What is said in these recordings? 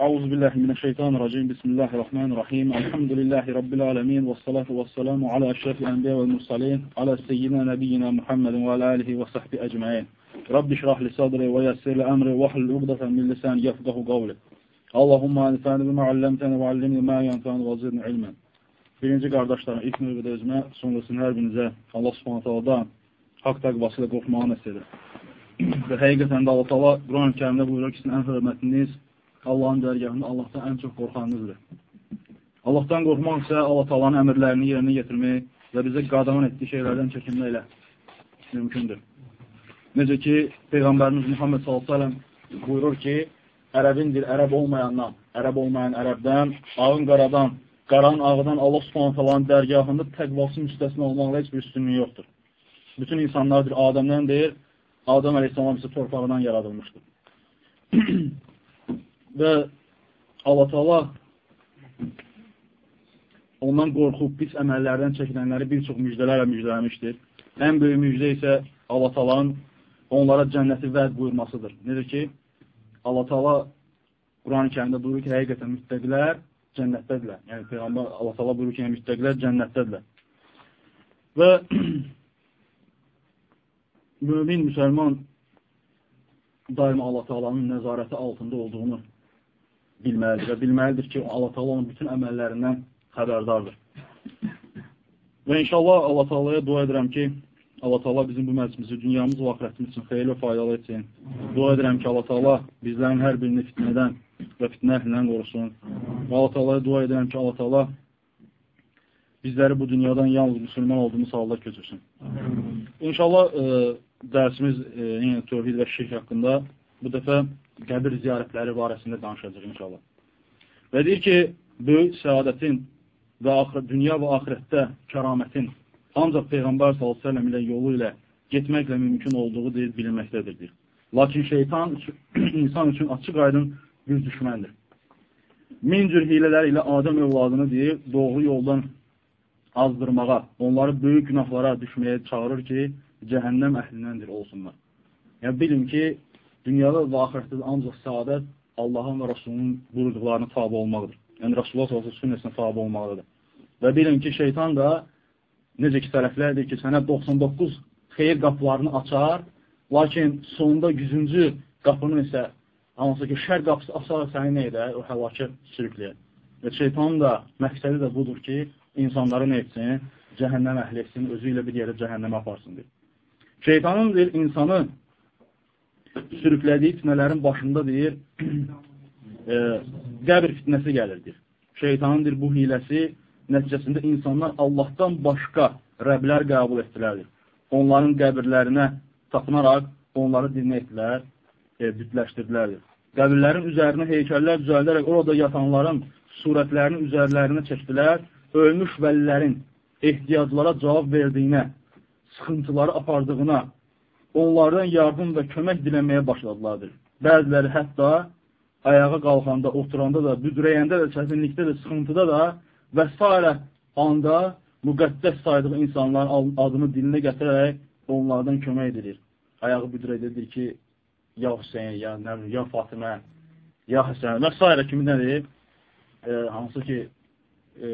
أعوذ بالله من الشيطان الرجيم بسم الله الرحمن الرحيم الحمد لله رب العالمين والصلاة والسلام على أشرف الأنبياء والمرسلين على سيدنا نبينا محمد وعلى آله وصحبه أجمعين رب اشرح لي صدري ويسر لي أمري واحلل عقدة من لساني يفقه قولي اللهم انfa'ni bima allamtani və allimni ma yanfa'ni və zidni ilmən. Birinci qardaşlarım, ilk növbədə özümə, sonrasını hər birinizə Allah Subhanahu taala haqq təqvası ilə qorxmağı nəsib edir. Və həqiqətən də Allah Taala Quran-ı Kərimdə buyurur ki, sizin ən hörmətliniz Allahın dərgahında Allahdan ən çox qorxanınızdır. Allahdan qorxmaq isə Allah Taala'nın əmrlərini yerinə yetirmək və bizə qadağan etdiyi şeylərdən çəkinməklə mümkündür. Necə ki, Peyğəmbərimiz Muhammed s.ə.v buyurur ki, ərəbindir, ərəb olmayandan, ərəb olmayan ərəbdən, ağın qaradan, qaran ağıdan Allah subhanət dərgahında təqvası müstəsnə olmaqla heç bir üstünlüyü yoxdur. Bütün insanlardır, Adəmdən deyir, Adəm əleyhissalam isə torpağından yaradılmışdır. Və Allah Taala ondan qorxub pis əməllərdən çəkinənləri bir çox müjdələrlə müjdələmişdir. Ən böyük müjdə isə Allah Taala'nın onlara cənnəti vəd buyurmasıdır. Necə ki, Allah Taala Quran-ı Kərimdə buyurur ki, həqiqətən müttəqilər cənnətdədirlər. Yəni Peyğəmbər Allah Taala buyurur ki, yəni, müttəqilər cənnətdədirlər. Və mümin müsəlman daima Allah Taala'nın nəzarəti altında olduğunu bilməlidir və bilməlidir ki, Allah Taala onun bütün əməllərindən xəbərdardır. Və inşallah Allah Taala'ya dua edirəm ki, Allah Taala bizim bu məclimizi dünyamız və axirətimiz üçün xeyirli və faydalı etsin. Dua edirəm ki, Allah Taala bizlərin hər birini fitnədən və fitnə əhlindən qorusun. Və Allah Taala'ya dua edirəm ki, Allah Taala bizləri bu dünyadan yalnız müsəlman olduğumuz halda köçürsün. İnşallah e, dərsimiz e, yəni tövhid və şirk haqqında bu dəfə qəbir ziyarətləri barəsində danışacaq inşallah. Və deyir ki, böyük səadətin və axir, dünya və axirətdə kəramətin ancaq Peyğəmbər s.ə.v ilə yolu ilə getməklə mümkün olduğu deyir, bilinməkdədir. Deyir. Lakin şeytan insan üçün açıq aydın bir düşməndir. Min cür hilələr ilə Adəm övladını deyir, doğru yoldan azdırmağa, onları böyük günahlara düşməyə çağırır ki, cəhənnəm əhlindəndir olsunlar. Yəni, bilin ki, dünyada və axirətdə ancaq səadət Allahın və Rasulunun buyurduqlarına tabi olmaqdır. Yəni, Rasulullah s.ə.v sünnəsinə tabi olmaqdır. Və bilin ki, şeytan da necə ki, tərəflərdir ki, sənə 99 xeyir qapılarını açar, lakin sonunda 100-cü qapının isə hansı ki, şər qapısı açar səni nə edər? O həlakə sürükləyər. Və şeytanın da məqsədi də budur ki, insanları nə etsin? Cəhənnəm əhli etsin, özü ilə bir yerə cəhənnəmə aparsın, deyir. Şeytanın deyir, insanı sürüklədiyi fitnələrin başında deyir, e, qəbir fitnəsi gəlirdir. Şeytanındır bu hiləsi nəticəsində insanlar Allahdan başqa rəblər qəbul etdilərdir. Onların qəbirlərinə tapınaraq onları dinlə etdilər, e, bütləşdirdilər. Qəbirlərin üzərinə heykəllər düzəldərək orada yatanların surətlərini üzərlərinə çəkdilər, ölmüş vəlilərin ehtiyaclara cavab verdiyinə sıxıntıları apardığına, onlardan yardım və kömək diləməyə başladılardır. Bəziləri hətta ayağa qalxanda, oturanda da, büdrəyəndə də, çətinlikdə də, sıxıntıda da və s. anda müqəddəs saydığı insanların adını dilinə gətirərək onlardan kömək edilir. Ayağı büdrədir ki, ya Hüseyin, ya, nə, ya Fatimə, ya Həsən və s. kimi nədir? E, hansı ki, e,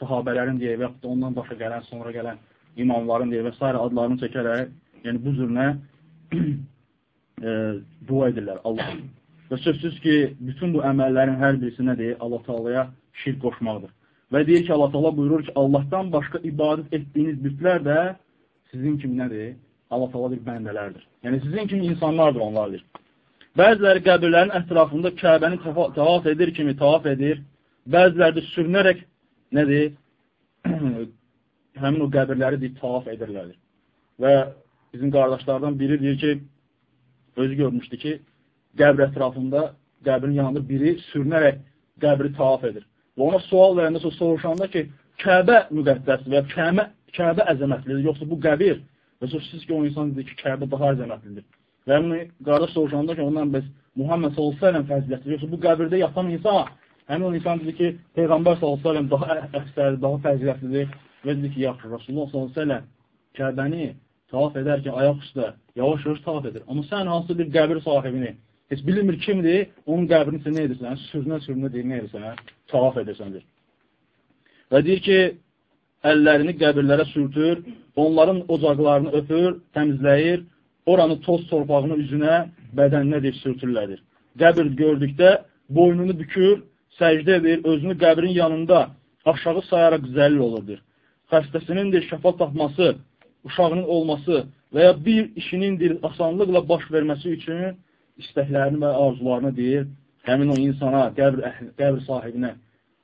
sahabələrin deyə və yaxud da ondan başa gələn, sonra gələn imamların deyə və s. adlarını çəkərək, yəni bu cürünə e, dua edirlər Allah. Və sözsüz ki, bütün bu əməllərin hər birisi nədir? Allah Taala'ya şirk qoşmaqdır. Və deyir ki, Allah Taala buyurur ki, Allahdan başqa ibadət etdiyiniz bütlər də sizin kimi nədir? Allah Taala bir bəndələrdir. Yəni sizin kimi insanlardır onlardır. Bəziləri qəbirlərin ətrafında Kəbəni tavaf edir kimi tavaf edir. Bəziləri də sürünərək nədir? həmin o qəbirləri deyib, tavaf edirlər. Və bizim qardaşlardan biri deyir ki, özü görmüşdü ki, qəbr ətrafında, qəbrin yanında biri sürünərək qəbri tavaf edir. Və ona sual verəndə soruşanda ki, Kəbə müqəddəsdir və Kəbə, Kəbə əzəmətlidir, yoxsa bu qəbir və sözsüz ki, o insan dedi ki, Kəbə daha əzəmətlidir. Və qardaş soruşanda ki, ondan bəs Muhammed s.ə.v fəzilətdir, yoxsa bu qəbirdə yatan insan, həmin o insan dedi ki, Peyğəmbər s.ə.v daha əfsərdir, daha fəzilətlidir və dedi ki, yaxşı, Rasulullah s.ə.v Kəbəni tavaf edərkən ayaq üstə yavaş-yavaş tavaf edir. Amma sən hansı bir qəbir sahibini Heç bilmir kimdir, onun qəbrini sən nə edirsən? Sürünə-sürünə deyir, nə edirsən? Tavaf edirsəndir. Və deyir ki, əllərini qəbirlərə sürtür, onların ocaqlarını öpür, təmizləyir, oranı toz torpağını üzünə, bədəninə deyir, sürtürlədir. Qəbir gördükdə boynunu bükür, səcdə edir, özünü qəbrin yanında aşağı sayaraq zəlil olurdur. Xəstəsinindir şəfa tapması, uşağının olması və ya bir işinindir asanlıqla baş verməsi üçün istəklərini və arzularını deyir, həmin o insana, qəbr, qəbr sahibinə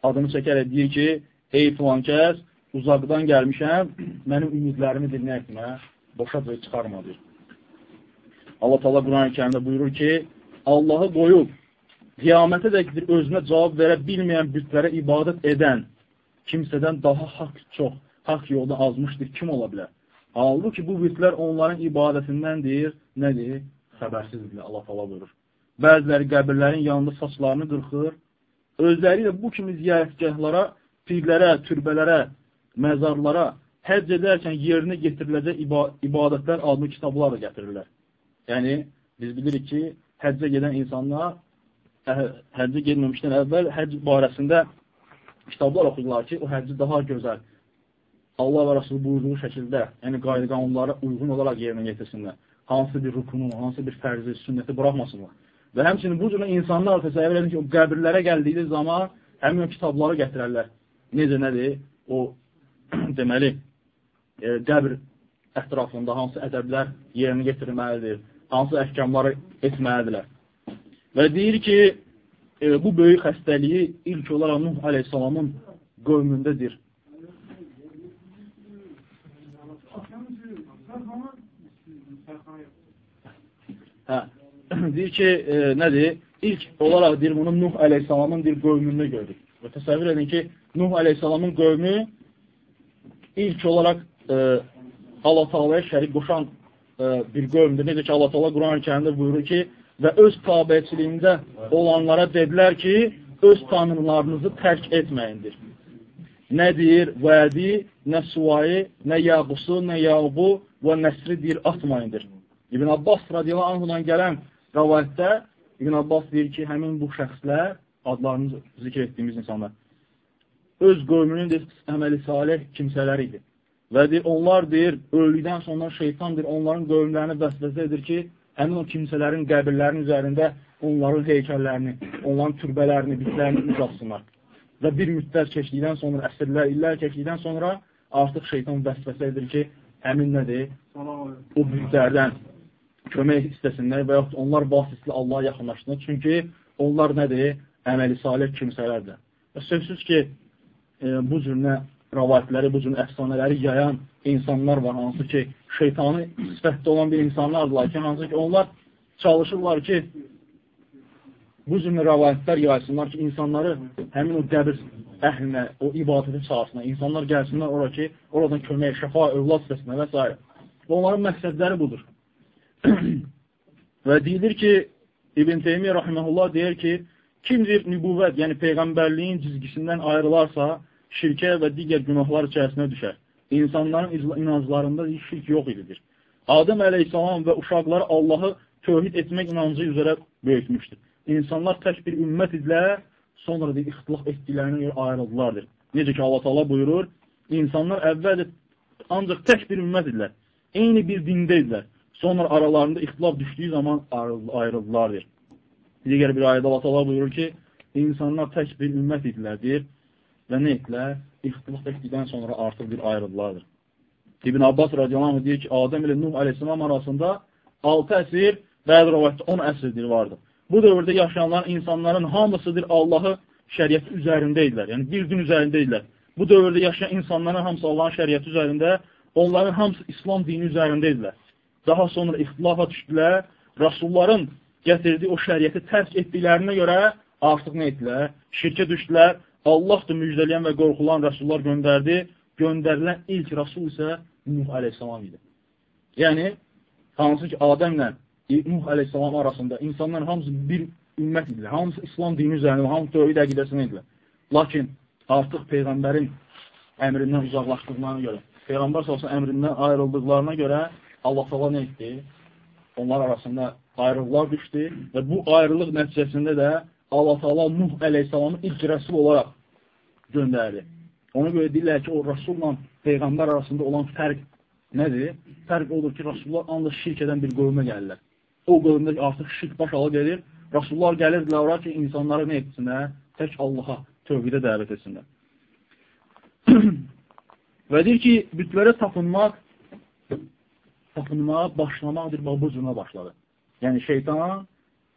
adını çəkərək deyir ki, ey filan kəs, uzaqdan gəlmişəm, mənim ümidlərimi dinlə etmə, boşa böyük çıxarmadır. Allah Teala Quran-ı kərimdə buyurur ki, Allahı qoyub, qiyamətə dəkdir özünə cavab verə bilməyən bütlərə ibadət edən kimsədən daha haqq çox, haqq yolda azmışdır, kim ola bilər? Halbuki bu bütlər onların ibadətindəndir, nədir? Xəbərsizdir, Allah Teala buyurur. Bəziləri qəbirlərin yanında saçlarını qırxır, özləri ilə bu kimi ziyarətgahlara, pirlərə, türbələrə, məzarlara həcc edərkən yerinə getiriləcək ibadətlər adlı kitablar da gətirirlər. Yəni, biz bilirik ki, həccə gedən insanlar həccə gedməmişdən əvvəl həcc barəsində kitablar oxuyurlar ki, o həcci daha gözəl, Allah və Rasulü buyurduğu şəkildə, yəni qayda qanunlara uyğun olaraq yerinə getirsinlər. Hansı bir rukunu, hansı bir fərzi, sünnəti buraxmasınlar. Və həmçinin bu cürə insanlar təsəvvür edin ki, o qəbirlərə gəldiyiniz zaman həmin o kitabları gətirərlər. Necə nədir? O deməli, e, qəbr ətrafında hansı ədəblər yerinə getirilməlidir, hansı əhkamları etməlidirlər. Və deyir ki, e, bu böyük xəstəliyi ilk olaraq Nuh aleyhissalamın qövmündədir. Hə, deyir ki, e, nədir? İlk olaraq deyir, bunu Nuh aleyhissalamın bir qövmündə gördük. Və təsəvvür edin ki, Nuh aleyhissalamın qövmü ilk olaraq e, Allah Taala'ya şərik qoşan e, bir qövmdür. Necə ki, Allah Taala Quran-ı Kərimdə buyurur ki, və öz tabiçiliyində olanlara dedilər ki, öz tanrılarınızı tərk etməyindir. Nə deyir? Vədi, nə suvayı, nə yağusu, nə yağbu və nəsri deyir, atmayındır. İbn Abbas radiyallahu anhudan gələn rəvayətdə İbn Abbas deyir ki, həmin bu şəxslər, adlarını zikr etdiyimiz insanlar, öz qövmünün də əməli salih kimsələri idi. Və deyir, onlar deyir, öldükdən sonra şeytan deyir, onların qövmlərini vəsvəsə edir ki, həmin o kimsələrin qəbirlərinin üzərində onların heykəllərini, onların türbələrini, bitlərini uzatsınlar. Və bir müddət keçdikdən sonra, əsrlər, illər keçdikdən sonra artıq şeytan vəsvəsə edir ki, həmin nədir? O bütlərdən kömək istəsinlər və yaxud onlar vasitəli Allaha yaxınlaşsınlar. Çünki onlar nədir? Əməli salih kimsələrdir. Və sözsüz ki, e, bu cürünə rəvayətləri, bu cürünə əfsanələri yayan insanlar var, hansı ki, şeytanı sifətdə olan bir insanlardılar ki, hansı ki, onlar çalışırlar ki, bu cürünə rəvayətlər yaysınlar ki, insanları həmin o qəbir əhlinə, o ibadəti çağırsınlar, insanlar gəlsinlər ora ki, oradan kömək, şəfa, övlad səsində və s. Və onların məqsədləri budur. və deyilir ki, İbn Teymiyyə rahiməhullah deyir ki, kimdir nübuvvət, yəni Peyğəmbərliyin cizgisindən ayrılarsa, şirkə və digər günahlar içərisinə düşər. İnsanların inanclarında şirk yox ididir. Adəm əleyhissalam və uşaqları Allahı tövhid etmək inancı üzrə böyütmüşdür. İnsanlar tək bir ümmət idilər, sonra da ixtilaf etdiklərinə görə ayrıldılardır. Necə ki, Allah Taala buyurur, insanlar əvvəldə ancaq tək bir ümmət idilər. Eyni bir dində idilər. Sonra aralarında ixtilaf düşdüyü zaman ayrıldılardır. Digər bir ayədə Allah Taala buyurur ki, insanlar tək bir ümmət idilər, deyir və nə etdilər? İxtilaf etdikdən sonra artıq bir ayrıldılardır. İbn Abbas radiyallahu anh deyir ki, Adəm ilə Nuh aleyhissalam arasında 6 əsr, bəzi rəvayətdə 10 əsrdir vardı. Bu dövrdə yaşayanların, insanların hamısıdır Allahı şəriəti üzərində idilər. Yəni, bir gün üzərində idilər. Bu dövrdə yaşayan insanların hamısı Allahın şəriəti üzərində, onların hamısı İslam dini üzərində idilər. Daha sonra ixtilafa düşdülər, Rasulların gətirdiyi o şəriəti tərk etdiklərinə görə artıq nə etdilər? Şirkə düşdülər, Allahdır müjdələyən və qorxulan rəsullar göndərdi. Göndərilən ilk rəsul isə Nuh əleyhissalam idi. Yəni, hansı ki, Adəmlə Nuh əleyhissalam arasında insanların hamısı bir ümmət idilər. Hamısı İslam dini üzərində, hamısı tövhid əqidəsində idilər. Lakin artıq Peyğəmbərin əmrindən uzaqlaşdıqlarına görə, Peyğəmbər salsın əmrindən ayrıldıqlarına görə Allah təala nə etdi? Onlar arasında ayrılıqlar düşdü və bu ayrılıq nəticəsində də Allah Taala Nuh əleyhissalamı ilk rəsul olaraq göndərdi. Ona görə deyirlər ki, o rəsulla peyğəmbər arasında olan fərq nədir? Fərq odur ki, rəsullar ancaq şirk edən bir qövmə gəlirlər. O qövmdə artıq şirk baş ala gedir. Rəsullar gəlirdilər ora ki, insanları nə etsinlər? Tək Allaha tövhidə dəvət etsinlər. Və deyir ki, bütlərə tapınmaq tapınmağa başlamaqdır, bax bu cürə başladı. Yəni şeytan,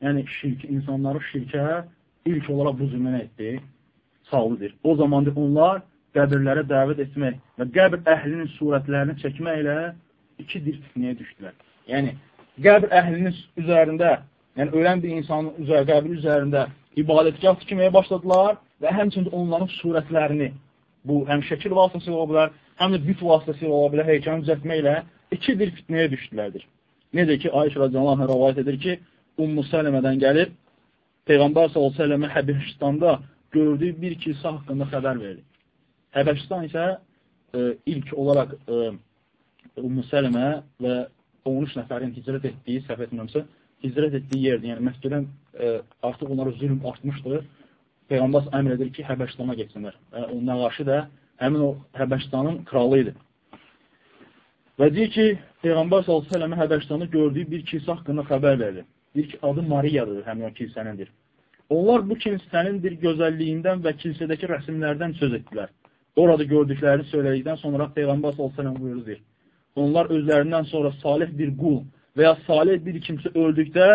yəni şirk, insanları şirkə ilk olaraq bu cürə nə etdi? Sallıdır. O zamandır onlar qəbirlərə dəvət etmək və qəbir əhlinin surətlərini çəkməklə iki dir fitnəyə düşdülər. Yəni, qəbir əhlinin üzərində, yəni ölən bir insanın üzər, qəbir üzərində ibadətgah tikməyə başladılar və həmçində onların surətlərini, bu həm şəkil vasitəsilə ola bilər, həm də büt vasitəsilə ola bilər, heykəni düzəltməklə iki bir fitnəyə düşdülərdir. Necə ki, Ayşə radiyallahu rəvayət edir ki, Ummu Sələmədən gəlib, Peyğəmbər s.ə.və Həbəşistanda gördüyü bir kilsə haqqında xəbər verir. Həbəşistan isə e, ilk olaraq e, Ummu Sələmə və 13 nəfərin hicrət etdiyi, səhv etmirəmsə, hicrət etdiyi yerdir. Yəni, Məkkədən e, artıq onlara zülm artmışdır. Peyğəmbər əmr edir ki, Həbəşistana geçsinlər. E, onun nəqaşı da həmin o Həbəşistanın kralı idi. Və deyir ki, Peyğəmbər s.ə.və Həbəşistanı gördüyü bir kilsə haqqında xəbər verir. Deyir ki, adı Mariyadır, həmin o kilsənindir. Onlar bu kilsənin bir gözəlliyindən və kilsədəki rəsimlərdən söz etdilər. Orada gördüklərini söylədikdən sonra Peyğəmbər s.ə.v buyurur. Onlar özlərindən sonra salih bir qul və ya salih bir kimsə öldükdə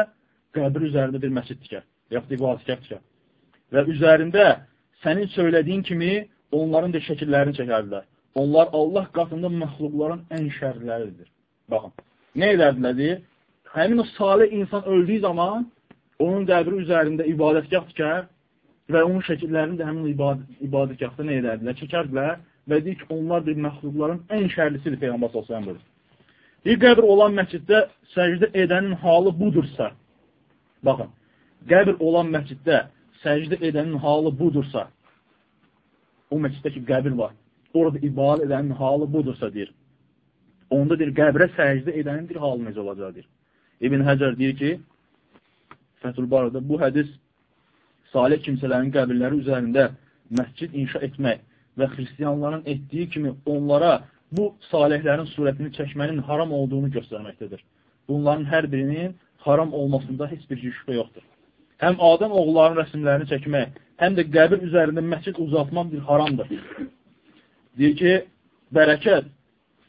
qəbir üzərində bir məscid tikər, yaxud ibadətgah tikər. Və üzərində sənin söylədiyin kimi onların da şəkillərini çəkərdilər. Onlar Allah qatında məxluqların ən şərləridir. Baxın, nə edərdilər deyir? Həmin o salih insan öldüyü zaman onun qəbri üzərində ibadətgah tikər və onun şəkillərini də həmin ibadət, ibadətgahda nə edərdilər? Çəkərdilər və deyir ki, onlar bir məxluqların ən şərlisidir Peyğəmbər əleyhi Bir qəbr olan məsciddə səcdə edənin halı budursa, baxın, qəbr olan məsciddə səcdə edənin halı budursa, o məsciddə ki, qəbir var orada ibadət edənin halı budursa, deyir. Onda deyir, qəbrə səcdə edənin bir halı necə olacaqdır. İbn Həcər deyir ki, Fəthül Barada bu hədis salih kimsələrin qəbirləri üzərində məscid inşa etmək və xristiyanların etdiyi kimi onlara bu salihlərin surətini çəkmənin haram olduğunu göstərməkdədir. Bunların hər birinin haram olmasında heç bir şübhə yoxdur. Həm Adəm oğulların rəsimlərini çəkmək, həm də qəbir üzərində məscid uzatmaq bir haramdır. Deyir ki, bərəkət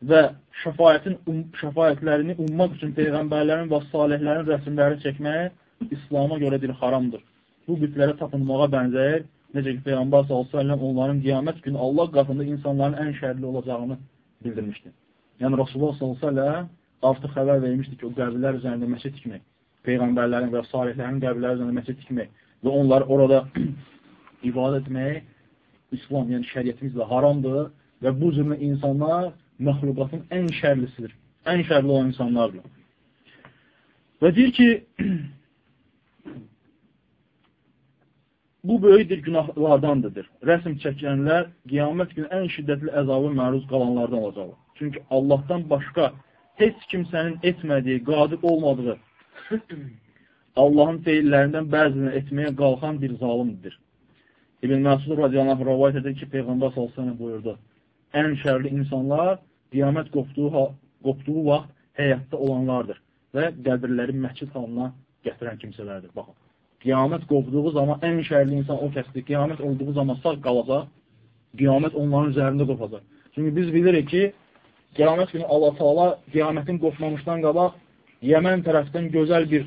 və şəfayətin, um, şəfayətlərini ummaq üçün Peyğəmbərlərin və salihlərin rəsimlərini çəkmək İslama görədir, haramdır. Bu bütlərə tapınmağa bənzəyir. Necə ki, Peyğəmbər s.ə.v onların qiyamət günü Allah qatında insanların ən şərli olacağını bildirmişdir. Yəni, Rasulullah s.ə.v artıq xəbər vermişdir ki, o qəbirlər üzərində məscid tikmək, Peyğəmbərlərin və salihlərin qəbirləri üzərində məscid tikmək və onlar orada ibadət etmək İslam, yəni şəriyyətimizlə haramdır və bu cürlə insanlar məxluqatın ən şərlisidir. Ən şərli olan insanlardır. Və deyir ki, bu böyük bir günahlardandır. Rəsm çəkənlər qiyamət günü ən şiddətli əzabı məruz qalanlardan olacaqlar. Çünki Allahdan başqa heç kimsənin etmədiyi, qadir olmadığı Allahın feillərindən bəzini etməyə qalxan bir zalimdir. İbn Məsud radiyallahu rəvayət edir ki, Peyğəmbər sallallahu buyurdu. Ən şərli insanlar qiyamət qopduğu, qopduğu vaxt həyatda olanlardır və qəbirləri məscid halına gətirən kimsələrdir. Baxın, qiyamət qopduğu zaman ən şərli insan o kəsdir. Qiyamət olduğu zaman sağ qalacaq, qiyamət onların üzərində qopacaq. Çünki biz bilirik ki, qiyamət günü Allah Taala qiyamətin qopmamışdan qabaq Yəmən tərəfdən gözəl bir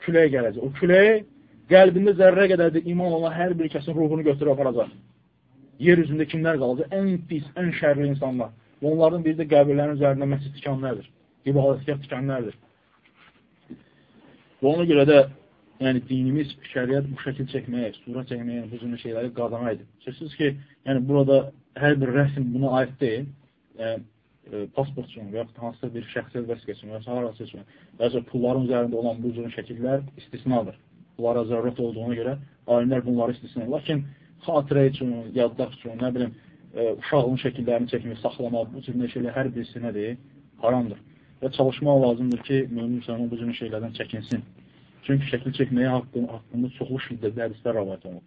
külək gələcək. O külək qəlbində zərrə qədər də iman olan hər bir kəsin ruhunu götürüb aparacaq. Yer üzündə kimlər qalacaq? Ən pis, ən şərli insanlar. Və onlardan biri də qəbirlərin üzərində məscid tikanlərdir. İbadətgah tikanlərdir. Və ona görə də yəni dinimiz, şəriət bu şəkil çəkməyə, sura çəkməyə, bu cürə şeyləri qadana edir. Sözsüz ki, yəni burada hər bir rəsm buna aid deyil. Yəni, e, pasport üçün və yaxud hansısa bir şəxsiyyət vəsiqə üçün və ya harası üçün və ya pulların üzərində olan bu cürə şəkillər istisnadır bunlara zərurət olduğuna görə alimlər bunları istisnəyir. Lakin xatirə üçün, yaddaş üçün, nə bilim, e, uşağın şəkillərini çəkmək, saxlamaq, bu cür şeylər hər birisi nədir? Haramdır. Və çalışmaq lazımdır ki, mümin müsəlman bu cür şeylərdən çəkinsin. Çünki şəkil çəkməyə haqqında, haqqında çoxlu şiddətli hədislər rəvayət olunur.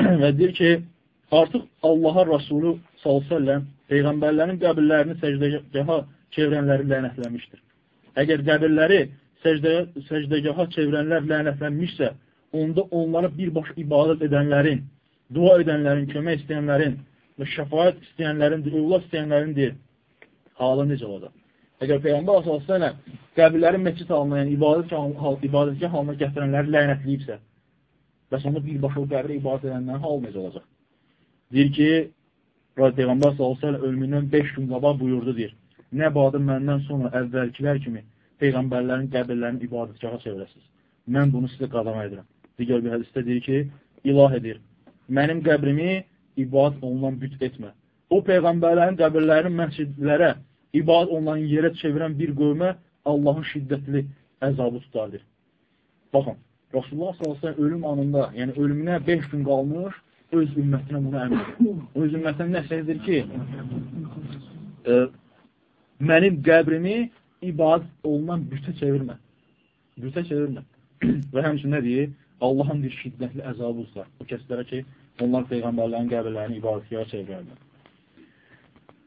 və deyir ki, artıq Allaha Rasulü s.ə.v Peyğəmbərlərin qəbirlərini səcdəgaha çevrənləri lənətlənmişdir. Əgər qəbirləri səcdəyə, səcdəgaha çevrənlər lənətlənmişsə, onda onlara birbaşa ibadət edənlərin, dua edənlərin, kömək istəyənlərin və şəfayət istəyənlərin, övlad istəyənlərindir. Halı necə olacaq? Əgər Peyğəmbər s.ə.v qəbirlərin məscid halına, yəni ibadət, ibadətgah halına gətirənləri lənətləyibsə, bəs onda birbaşa o qəbirə ibadət edənlərin halı necə olacaq? Deyir ki, Peyğəmbər s.ə.v ölümündən 5 gün qabaq buyurdu, deyir, nə badı məndən sonra əvvəlkilər kimi Peyğəmbərlərin qəbirlərini ibadətgaha çevirəsiniz. Mən bunu sizə qadama edirəm. Digər bir hədisdə deyir ki, ilah edir. Mənim qəbrimi ibadət olunan büt etmə. O Peyğəmbərlərin qəbirlərini məscidlərə, ibadət olunan yerə çevirən bir qövmə Allahın şiddətli əzabı tutardır. Baxın, Rasulullah s.ə.v ölüm anında, yəni ölümünə 5 gün qalmış, öz ümmətinə bunu əmr edir. Öz ümmətinə nə edir ki, e, mənim qəbrimi ibadət olunan bütə çevirmə. Bütə çevirmə. Və həmçin nə deyir? Allahın bir şiddətli əzabı var. O kəslərə ki, onlar Peyğəmbərlərin qəbirlərini ibadətgara çevirərlər.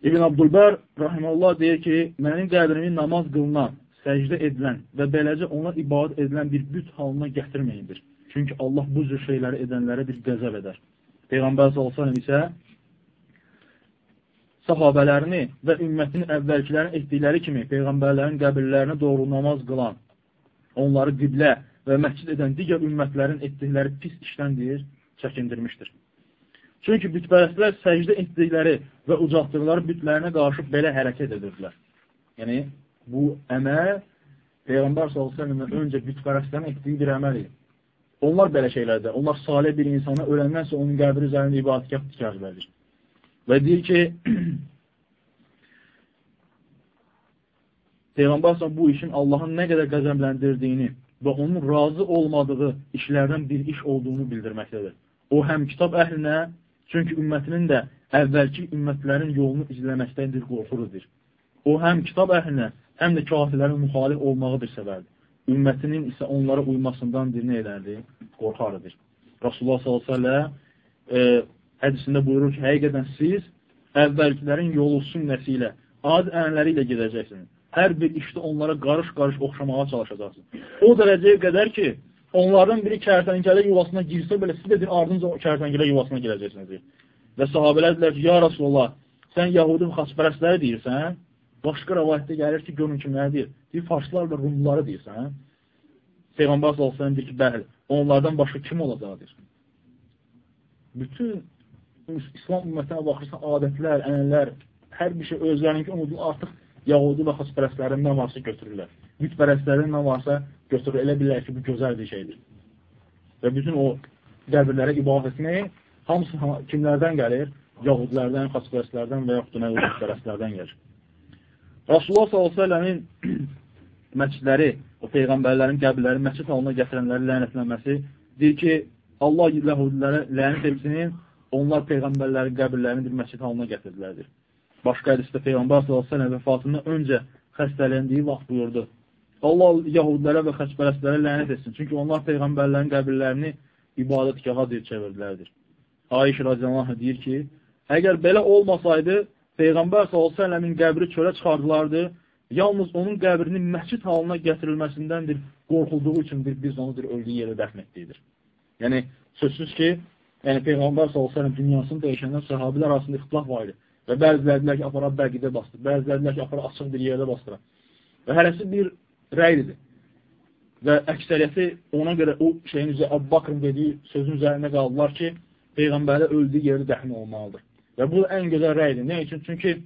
İbn Abdülbər rahiməllah deyir ki, mənim qəbrimi namaz qılınan, səcdə edilən və beləcə ona ibadət edilən bir büt halına gətirməyindir. Çünki Allah bu cür şeyləri edənlərə bir qəzəb edər. Peyğəmbər s.ə.v isə sahabələrini və ümmətinin əvvəlkilərin etdikləri kimi Peyğəmbərlərin qəbirlərinə doğru namaz qılan, onları qiblə və məscid edən digər ümmətlərin etdikləri pis işləndir, çəkindirmişdir. Çünki bütpərəstlər səcdə etdikləri və ucaqdıqları bütlərinə qarşı belə hərəkət edirdilər. Yəni, bu əməl Peyğəmbər s.ə.v öncə bütpərəstlərin etdiyi bir əməl idi. Onlar belə şeylərdə, onlar salih bir insana öləndən sonra onun qəbri üzərində ibadətgah tikərlərdir. Və deyir ki, Peyğəmbər s.ə.v bu işin Allahın nə qədər qəzəbləndirdiyini və onun razı olmadığı işlərdən bir iş olduğunu bildirməkdədir. O həm kitab əhlinə, çünki ümmətinin də əvvəlki ümmətlərin yolunu izləməkdəndir, qorxurudur. O həm kitab əhlinə, həm də kafirlərin müxalif olmağı bir səbəbdir. Ümmətinin isə onlara uymasından bir nə edərdi? Qorxarıdır. Rasulullah s.ə.v e, hədisində buyurur ki, həqiqətən siz əvvəlkilərin yolu sünnəsi ilə, ad ənləri ilə gedəcəksiniz hər bir işdə onlara qarış-qarış oxşamağa çalışacaqsınız. O dərəcəyə qədər ki, onlardan biri kərtənkələ yuvasına girsə belə, siz də ardınca kərtənkələ yuvasına girəcəksiniz. Və sahabələr dedilər ki, ya Rasulullah, sən Yahudi xaçpərəstləri deyirsən, başqa rəvayətdə gəlir ki, görün kimləri deyir. Deyir, farslar və rumluları deyirsən. Peyğəmbər sallallahu deyir ki, bəli, onlardan başqa kim olacaqdır? Bütün İslam ümmətinə baxırsan, adətlər, ənənlər, hər bir şey özlərinki unudun, artıq Yahudi və xaçpərəstlərin nə varsa götürürlər. Bütpərəstlərin nə varsa götürür. Elə bilirlər ki, bu gözəl bir şeydir. Və bütün o qəbirlərə ibadət etmək hamısı kimlərdən gəlir? Yahudilərdən, xaçpərəstlərdən və yaxud da bütpərəstlərdən gəlir. Rasulullah s.ə.v-in məscidləri, o Peyğəmbərlərin qəbirləri məscid halına gətirənləri lənətlənməsi deyir ki, Allah yahudilərə lənət etsin, onlar Peyğəmbərlərin qəbirlərini bir məscid halına gətirdilərdir. Başqa hədisdə Peyğəmbər s.ə.v vəfatından öncə xəstələndiyi vaxt buyurdu. Allah yahudilərə və xəçpərəstlərə lənət etsin. Çünki onlar Peyğəmbərlərin qəbirlərini ibadətgaha deyir, çevirdilərdir. Ayş radiyallahu deyir ki, əgər belə olmasaydı, Peyğəmbər s.ə.v-in qəbri çölə çıxardılardı, yalnız onun qəbrinin məscid halına gətirilməsindəndir, qorxulduğu üçündür, biz onu bir öldüyü yerə dəfn etdiyidir. Yəni, sözsüz ki, yəni Peyğəmbər s.ə.v dünyasını dəyişəndən səhabilər arasında ixtilaf var idi. Və bəziləri dedilər ki, apara bəqidə bastır. Bəziləri dedilər ki, apara açıq bir yerdə bastırar. Və hərəsi bir rəylidir. Və əksəriyyəti ona görə o şeyin üzrə Əbu Bakrın dediyi sözün üzərində qaldılar ki, Peyğəmbərə öldüyü yeri dəfn olmalıdır. Və bu ən gözəl rəydir. Nə üçün? Çünki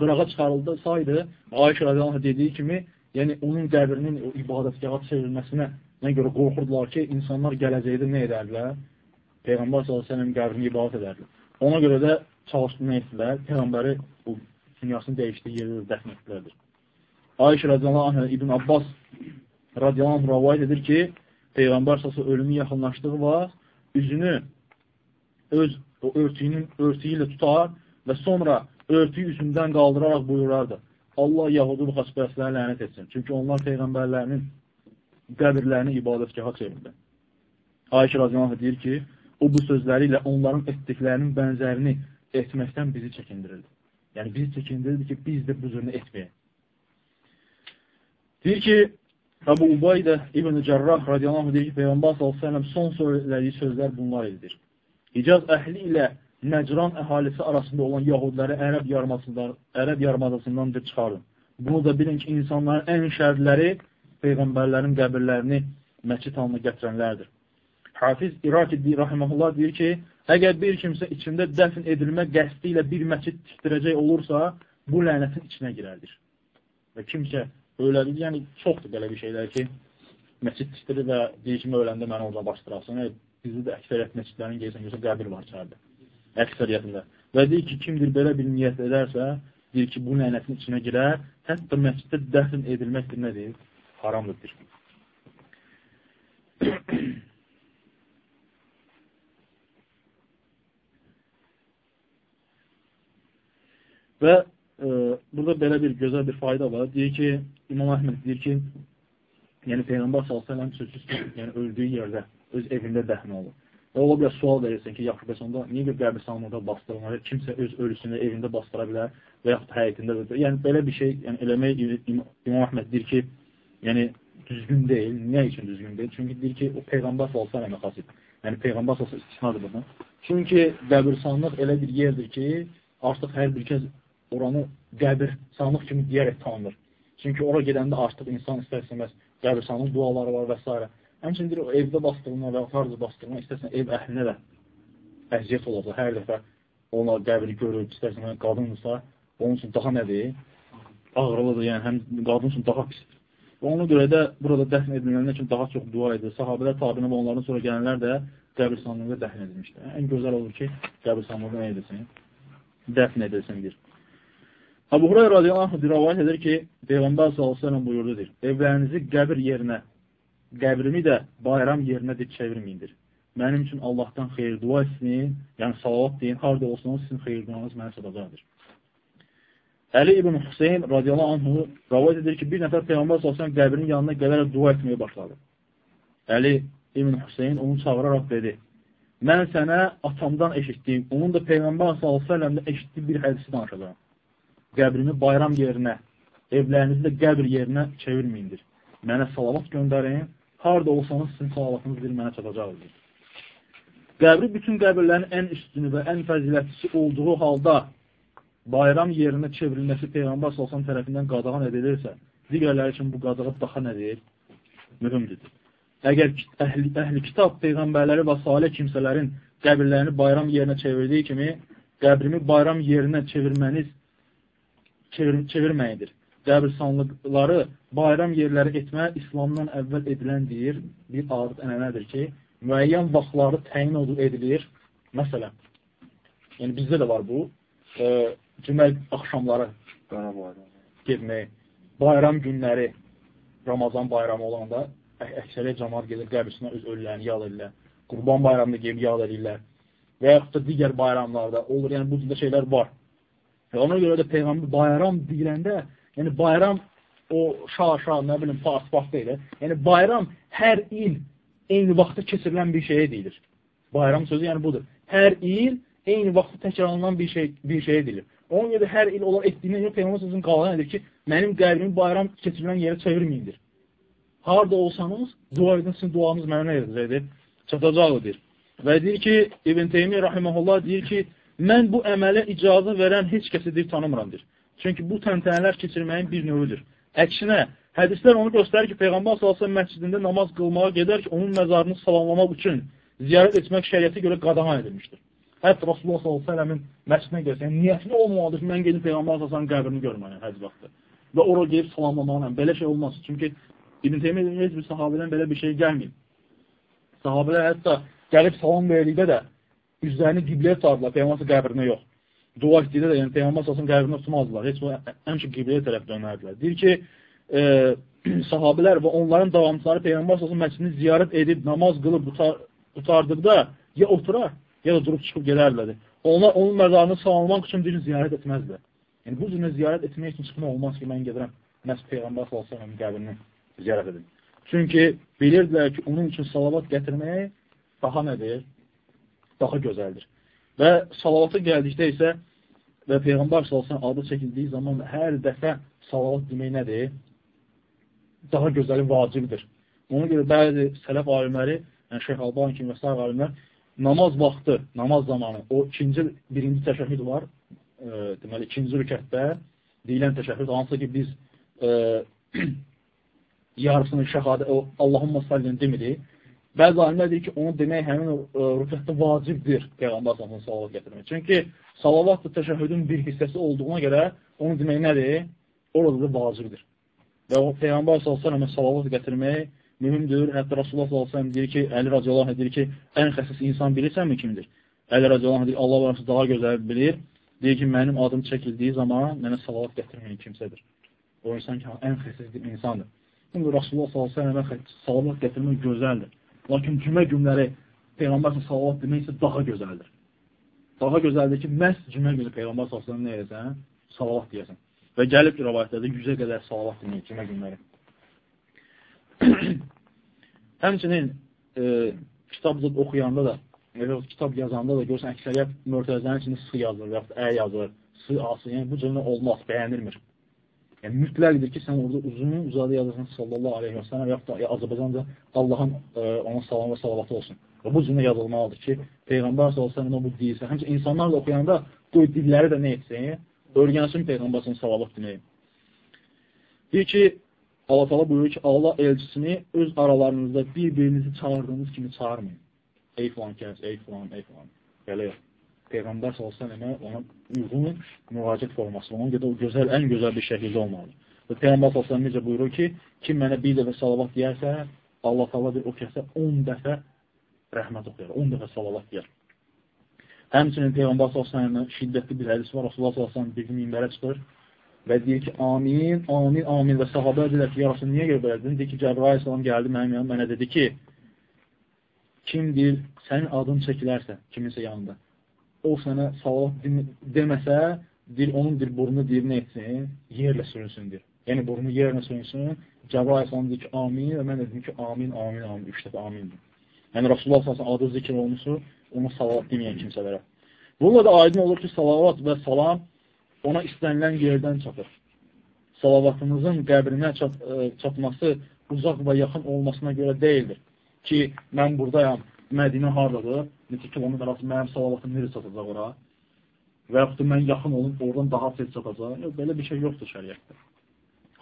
qırağa çıxarıldı saydı, Ayşə radiyallahu dediyi kimi, yəni onun qəbrinin o ibadətgaha çevrilməsinə nə görə qorxurdular ki, insanlar gələcəkdə nə edərlər? Peyğəmbər s.ə.v qəbrini ibadət edərlər. Ona görə də çalışdığını etdilər, Peyğəmbəri bu dünyasını dəyişdiyi yerdə dəfn etdilərdir. Ayşə radiyallahu anh, İbn Abbas radiyallahu anh rəvayət edir ki, Peyğəmbər səsi ölümü yaxınlaşdığı vaxt üzünü öz örtüyünün örtüyü ilə tutar və sonra örtüyü üzündən qaldıraraq buyurardı. Allah Yahudi və xaçpərəstlərə lənət etsin. Çünki onlar Peyğəmbərlərinin qəbirlərini ibadətgaha çevirdi. Ayşə Raziyallahu deyir ki, o bu sözləri ilə onların etdiklərinin bənzərini etməkdən bizi çəkindirirdi. Yəni, bizi çəkindirirdi ki, biz də bu zürünü etməyək. Deyir ki, Əbu Ubaydə İbn-i Cərrah radiyallahu deyir ki, Peyğəmbər s.ə.v son söylədiyi sözlər bunlar edir. Hicaz əhli ilə Nəcran əhalisi arasında olan yahudiləri Ərəb, Ərəb yarımadasındandır çıxarın. Bunu da bilin ki, insanların ən şərləri Peyğəmbərlərin qəbirlərini məscid halına gətirənlərdir. Hafiz İraki rahiməhullah deyir ki, əgər bir kimsə içində dəfn edilmə qəsdi ilə bir məscid tikdirəcək olursa, bu lənətin içinə girərdir. Və kimsə ölədir, yəni çoxdur belə bir şeylər ki, məscid tikdirir və deyir ki, öləndə məni orada başdırasın. Yəni, bizdə də əksəriyyət məscidlərin geysən, görsə qəbir var içərdə. Əksəriyyətində. Və deyir ki, kimdir belə bir niyyət edərsə, deyir ki, bu lənətin içinə girər, hətta məsciddə dəfn edilməkdir nədir? Haramdır. Və e, burada belə bir gözəl bir fayda var. Deyir ki, İmam Əhməd deyir ki, yəni Peyğəmbər s.ə.v sözsüz ki, yəni öldüyü yerdə, öz evində dəfn olur. Və ola bilər sual verirsən ki, yaxşı, bəs onda niyə bir qəbirstanlıqda bastırılmalı? Kimsə öz ölüsünü evində bastıra bilər və yaxud həyətində öldürür. Yəni, belə bir şey yəni, eləmək İmam Əhməd deyir ki, yəni düzgün deyil. Nə üçün düzgün deyil? Çünki deyir ki, o Peyğəmbər s.ə.və xasib. Yəni, Peyğəmbər s.ə.və istisnadır bunu. Çünki qəbirstanlıq elə bir yerdir ki, artıq hər bir kəs oranı qəbir sanlıq kimi deyərək tanınır. Çünki ora gedəndə artıq insan istər-istəməz qəbirsanlıq duaları var və s. Həmçinin deyir, o evdə bastırma və farzı bastırma istərsən ev əhlinə də əziyyət olacaq. Hər dəfə onlar qəbri görür, istərsən qadındırsa, onun üçün daha nədir? Ağrılıdır, yəni həm qadın üçün daha pisdir. Və ona görə də burada dəfn edilənlər üçün daha çox dua edir. Sahabələr tabinə və onların sonra gələnlər də qəbirsanlıqda dəfn edilmişdir. Ən gözəl olur ki, qəbirsanlıqda nə edilsin? Dəfn edilsindir. Əbu Hurayra radiyallahu anh rivayət edir ki, Peyğəmbər s.ə.v buyurdudur, evlərinizi qəbir yerinə, qəbrimi də bayram yerinə də çevirməyindir. Mənim üçün Allahdan xeyir dua etsin, yəni salavat deyin, harada olsanız sizin xeyir duanız mənə çatacaqdır. Əli ibn Hüseyin radiyallahu anhu rivayət edir ki, bir nəfər Peyğəmbər s.ə.v qəbrinin yanına gələrək dua etməyə başladı. Əli ibn Hüseyin onu çağıraraq dedi, mən sənə atamdan eşitdiyim, onun da Peyğəmbər s.ə.v eşitdiyi bir hədisi danışacağım qəbrimi bayram yerinə, evlərinizi də qəbr yerinə çevirməyindir. Mənə salavat göndərin, harada olsanız sizin salavatınız bir mənə çatacaqdır. Qəbri bütün qəbirlərin ən üstünü və ən fəzilətlisi olduğu halda bayram yerinə çevrilməsi Peyğəmbər salsan tərəfindən qadağan edilirsə, digərləri üçün bu qadağat daha nədir? Mühümdür. Əgər əhli, əhli kitab Peyğəmbərləri və salih kimsələrin qəbirlərini bayram yerinə çevirdiyi kimi, qəbrimi bayram yerinə çevirməniz çevir çevirməyidir. Qəbirstanlıqları bayram yerləri etmə İslamdan əvvəl edilən deyir, bir adət ənənədir ki, müəyyən vaxtları təyin edilir. Məsələn, yəni bizdə də var bu, e, cümə axşamları getmək, bayram günləri, Ramazan bayramı olanda əksəriyyət cəmat gedir qəbirsinə öz ölülərini yad edirlər. Qurban bayramında gelib yad edirlər. Və yaxud da digər bayramlarda olur. Yəni, bu cürdə şeylər var. Və ona görə də Peyğəmbər bayram deyiləndə, yəni bayram o şa-şa, nə bilim, pas-pas deyil. Yəni bayram hər il eyni vaxtda keçirilən bir şeyə deyilir. Bayram sözü yəni budur. Hər il eyni vaxtda təkrarlanan bir şey bir şeyə deyilir. Ona görə də hər il onlar etdiyinə görə Peyğəmbər sözünün qalan edir ki, mənim qəlbimi bayram keçirilən yerə çevirməyindir. Harada olsanız, dua edin, sizin duanız mənə nə edəcəkdir? Çatacaqdır. Və deyir ki, İbn Teymiyyə rahiməhullah deyir ki, Mən bu əmələ icazə verən heç kəsi deyib tanımıramdır. Çünki bu təntənələr keçirməyin bir növüdür. Əksinə, hədislər onu göstərir ki, Peyğəmbər sallallahu məscidində namaz qılmağa gedər ki, onun məzarını salamlamaq üçün ziyarət etmək şəriətə görə qadağan edilmişdir. Hətta Rasulullah əleyhi məscidinə gəlsə, yəni niyyətli olmalıdır ki, mən gedib Peyğəmbər sallallahu qəbrini görməliyəm həcc vaxtı. Və ora gedib salamlamalıyam. Belə şey olmaz. Çünki İbn Teymiyyə heç bir sahabedən belə bir şey gəlməyib. Sahabelər hətta gəlib salam verdikdə də üzlərini qibləyə tutardılar, Peyğəmbər qəbrinə yox. Dua etdikdə də, yəni Peyğəmbər salsın qəbrinə tutmazdılar. Heç həmişə qibləyə tərəf dönərdilər. Deyir ki, e, sahabilər və onların davamçıları Peyğəmbər salsın məscidini ziyarət edib, namaz qılıb qutar, qutardıqda ya oturar, ya da durub çıxıb gedərlər. Onlar onun məzarını salamlamaq üçün bir ziyarət etməzlər. Yəni bu cür ziyarət etmək üçün çıxmaq olmaz ki, mən gedirəm məhz Peyğəmbər əleyhi qəbrini ziyarət edim. Çünki bilirdilər ki, onun üçün salavat gətirmək daha nədir? Daha gözəldir. Və salavata gəldikdə isə və Peyğəmbər salsan adı çəkildiyi zaman hər dəfə salavat demək nədir? Daha gözəli vacibdir. Ona görə bəzi sələf alimləri, yəni Şeyh Alban kimi və s. alimlər namaz vaxtı, namaz zamanı, o ikinci, birinci təşəhhüd var, e, deməli, ikinci rükətdə deyilən təşəhhüd, hansı ki, biz e, yarısını şəhadə, o Allahumma sallin demirik. Bəzi alimlər deyir ki, onu demək həmin e, rükətdə vacibdir Peyğəmbər sallallahu salavat gətirmək. Çünki salavat da təşəhhüdün bir hissəsi olduğuna görə onu demək nədir? Orada da vacibdir. Və o Peyğəmbər sallallahu salavat gətirmək mühümdür. Hətta Rasulullah sallallahu deyir ki, Əli radiyallahu deyir ki, ən xəsis insan bilirsənmi kimdir? Əli radiyallahu deyir, Allah varası daha gözəl bilir. Deyir ki, mənim adım çəkildiyi zaman mənə salavat gətirməyən kimsədir. O insan ki, ən xəsis insandır. İndi Rasulullah s.ə.və salavat gətirmək gözəldir. Lakin cümə günləri Peyğəmbər salavat demək isə daha gözəldir. Daha gözəldir ki, məhz cümə günü Peyğəmbər s.ə.və nə edəsən? Salavat deyəsən. Və gəlib ki, rəvayətlərdə yüzə qədər salavat deməyik cümə günləri. Həmçinin e, kitab oxuyanda da, elə kitab yazanda da görürsən, əksəriyyət mörtəzlərin içində sı yazılır, yaxud ə yazılır, sı, ası, yəni bu cümlə olmaz, bəyənilmir. Yəni, mütləqdir ki, sən orada uzun uzadı yazırsan sallallahu aleyhi və sələm, yaxud da ya, Azərbaycanca Allahın e, ona salam və salavatı olsun. Və bu cümlə yazılmalıdır ki, Peyğəmbər sallallahu bu deyilsə, həmçə insanlar da oxuyanda qoy dilləri də nə etsin, örgənsin Peyğəmbər salavat deməyi. Deyir ki, Allah tala buyurur ki, Allah elçisini öz aralarınızda bir-birinizi çağırdığınız kimi çağırmayın. Ey filan kəs, ey filan, ey filan. Belə yox. Peyğəmbər s.ə.və ona uyğun müraciət forması, ona görə o gözəl, ən gözəl bir şəkildə olmalıdır. Və Peyğəmbər s.ə.və necə buyurur ki, kim mənə bir dəfə salavat deyərsə, Allah Allah bir o kəsə 10 dəfə rəhmət oxuyar, 10 dəfə salavat deyər. Həmçinin Peyğəmbər s.ə.və şiddətli bir hədis var, Rasulullah s.ə.və bir gün minbərə çıxır və deyir ki, amin, amin, amin və sahabə edirlər ki, yarası niyə görə belə dedin? Deyir ki, Cəbrayil s.ə.v gəldi mənim yanım, mənə dedi ki, kim deyir, sənin adın çəkilərsə, kiminsə yanında, o sənə salavat deməsə, deyir, onun bir burnu deyir, nə etsin? Yerlə sürünsün, deyir. Yəni, burnu yerlə sürünsün. Cəbrail Əsəlam deyir ki, amin və mən dedim ki, amin, amin, amin, üç dəfə amin. Yəni, Rasulullah sallallahu adı zikr olunmuşu, ona salavat deməyən kimsələrə. Bununla da aydın olur ki, salavat və salam ona istənilən yerdən çatır. Salavatımızın qəbrinə çat, ə, e, çatması uzaq və yaxın olmasına görə deyildir ki, mən buradayam, Mədinə hardadır? Neçə kilometr arası mənim salavatım necə çatacaq ora? Və yaxud da mən yaxın olum, oradan daha tez çatacaq. Yox, belə bir şey yoxdur şəriətdə.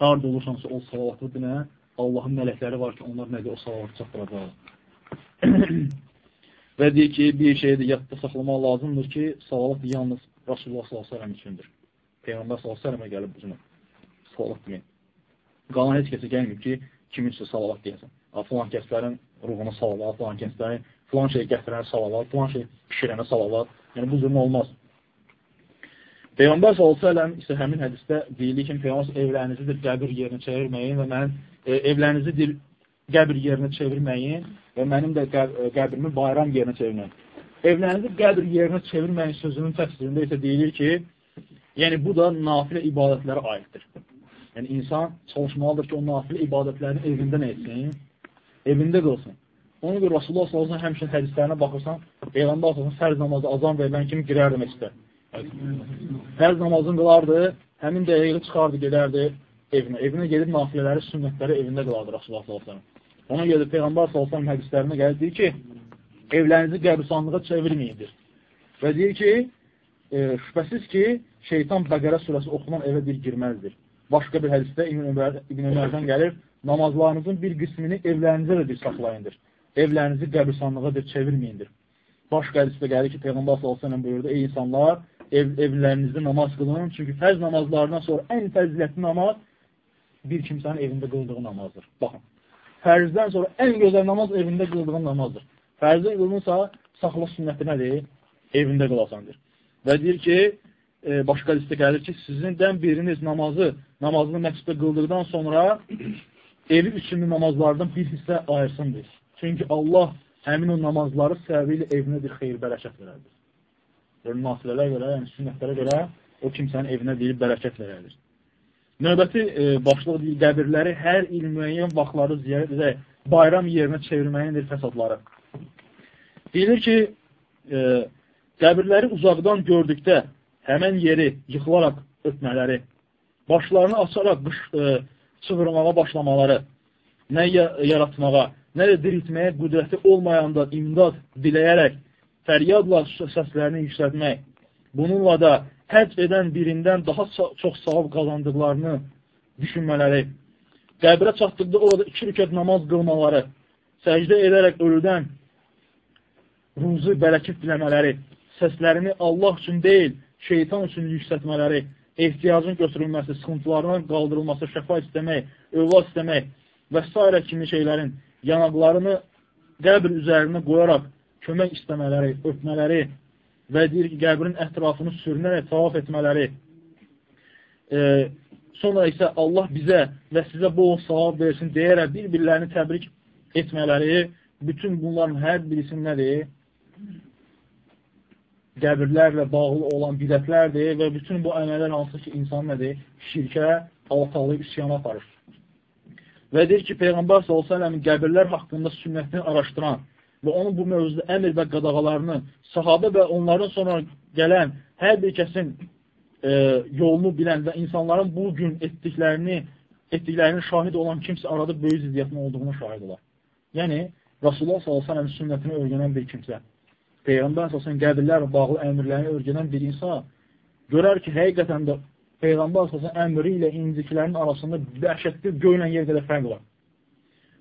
Harada olursansa o salavatı dinə, Allahın mələkləri var ki, onlar nədir o salavatı çatdıracaqlar. Və deyir ki, bir şeyi də yadda saxlamaq lazımdır ki, salavat yalnız Rasulullah s.ə.v üçündür. Peyğəmbər s.ə.və gəlib cümlə. Salavat deməyin. Qalan heç kəsə gəlməyib ki, kimin üçün salavat deyəsən. Filan kəslərin ruhuna salavat, filan kəslərin filan şey gətirənə salavat, filan şey pişirənə salavat. Yəni, bu cürün olmaz. Peyğəmbər s.ə.v isə həmin hədisdə deyilir ki, Peyğəmbər evlərinizi bir qəbir yerinə çevirməyin və mənim e, evlərinizi bir qəbir yerinə çevirməyin və mənim də e, qəbrimi bayram yerinə çevirməyin. Evlərinizi qəbir yerinə çevirməyin sözünün təfsirində isə deyilir ki, yəni bu da nafilə ibadətlərə aiddir. Yəni, insan çalışmalıdır ki, o nafilə ibadətlərini evində nə etsin? Evində qılsın. Ona görə Rasulullah sallallahu həmişə hədislərinə baxırsan, Peyğəmbər sallallahu fərz namazı azan verilən kimi girərdi məscidə. Fərz namazını qılardı, həmin dəqiqə çıxardı, gedərdi evinə. Evinə gedib nafilələri, sünnətləri evində qılardı Rasulullah sallallahu Ona görə Peyğəmbər sallallahu hədislərinə gəlir, deyir ki, evlərinizi qəbristanlığa çevirməyindir. Və deyir ki, e, şübhəsiz ki, şeytan Bəqərə surəsi oxunan evə bir girməzdir. Başqa bir hədisdə İbn Ömər, İbn Ömərdən gəlir, namazlarınızın bir qismini evlərinizə də bir saxlayındır evlərinizi qəbirstanlığa çevirməyindir. Başqa hədisdə gəlir ki, Peyğəmbər s.ə.v buyurdu, ey insanlar, ev, evlərinizdə namaz qılın, çünki fərz namazlarından sonra ən fəzilətli namaz bir kimsənin evində qıldığı namazdır. Baxın, fərzdən sonra ən gözəl namaz evində qıldığı namazdır. Fərzdə qılınsa, saxla sünnəti nədir? Evində qılasandır. Və deyir ki, e, başqa hədisdə gəlir ki, sizindən biriniz namazı, namazını məsciddə qıldıqdan sonra evi üçünlü namazlardan bir hissə ayırsındır. Çünki Allah həmin o namazları səbəbi ilə evinə bir xeyir bərəkət verərdir. Yəni, nasilələrə görə, yəni sünnətlərə görə o kimsənin evinə deyil bərəkət verərdir. Növbəti e, başlıq deyil, qəbirləri hər il müəyyən vaxtları ziyarət edək, bayram yerinə çevirməyindir fəsadları. Deyilir ki, e, qəbirləri uzaqdan gördükdə həmən yeri yıxılaraq ötmələri, başlarını açaraq qış, e, çığırmağa başlamaları, nə yaratmağa, nə də diriltməyə qüdrəti olmayanda imdad diləyərək fəryadla səslərini yüksəltmək, bununla da həcc edən birindən daha çox savab qazandıqlarını düşünmələri, qəbrə çatdıqda orada iki rükət namaz qılmaları, səcdə edərək ölüdən ruzu bərəkət diləmələri, səslərini Allah üçün deyil, şeytan üçün yüksətmələri, ehtiyacın götürülməsi, sıxıntılarının qaldırılması, şəfa istəmək, övlad istəmək və s. kimi şeylərin yanaqlarını qəbr üzərinə qoyaraq kömək istəmələri, öpmələri və deyir ki, qəbrin ətrafını sürünərək tavaf etmələri, e, sonra isə Allah bizə və sizə bol savab versin deyərək bir-birlərini təbrik etmələri, bütün bunların hər birisinin nədir? Qəbirlərlə bağlı olan bidətlərdir və bütün bu əməllər hansı ki, insan nədir? Şirkə, altalı, üsyana aparır. Və deyir ki, Peyğəmbər s.ə.v qəbirlər haqqında sünnətini araşdıran, və onun bu mövzuda əmr və qadağalarını sahabə və onların sonra gələn hər bir kəsin e, yolunu bilən və insanların bu gün etdiklərini etdiklərinin şahid olan kimsə arada böyük ziddiyyətin olduğunu şahid olar. Yəni, Rasulullah s.ə.v sünnətini öyrənən bir kimsə, Peyğəmbər s.ə.v qəbirlərlə bağlı əmrlərini öyrənən bir insan görər ki, həqiqətən də Peyğəmbər s.ə.v əmri ilə indiklərin arasında dəhşətli göylə yer qədər fərq var.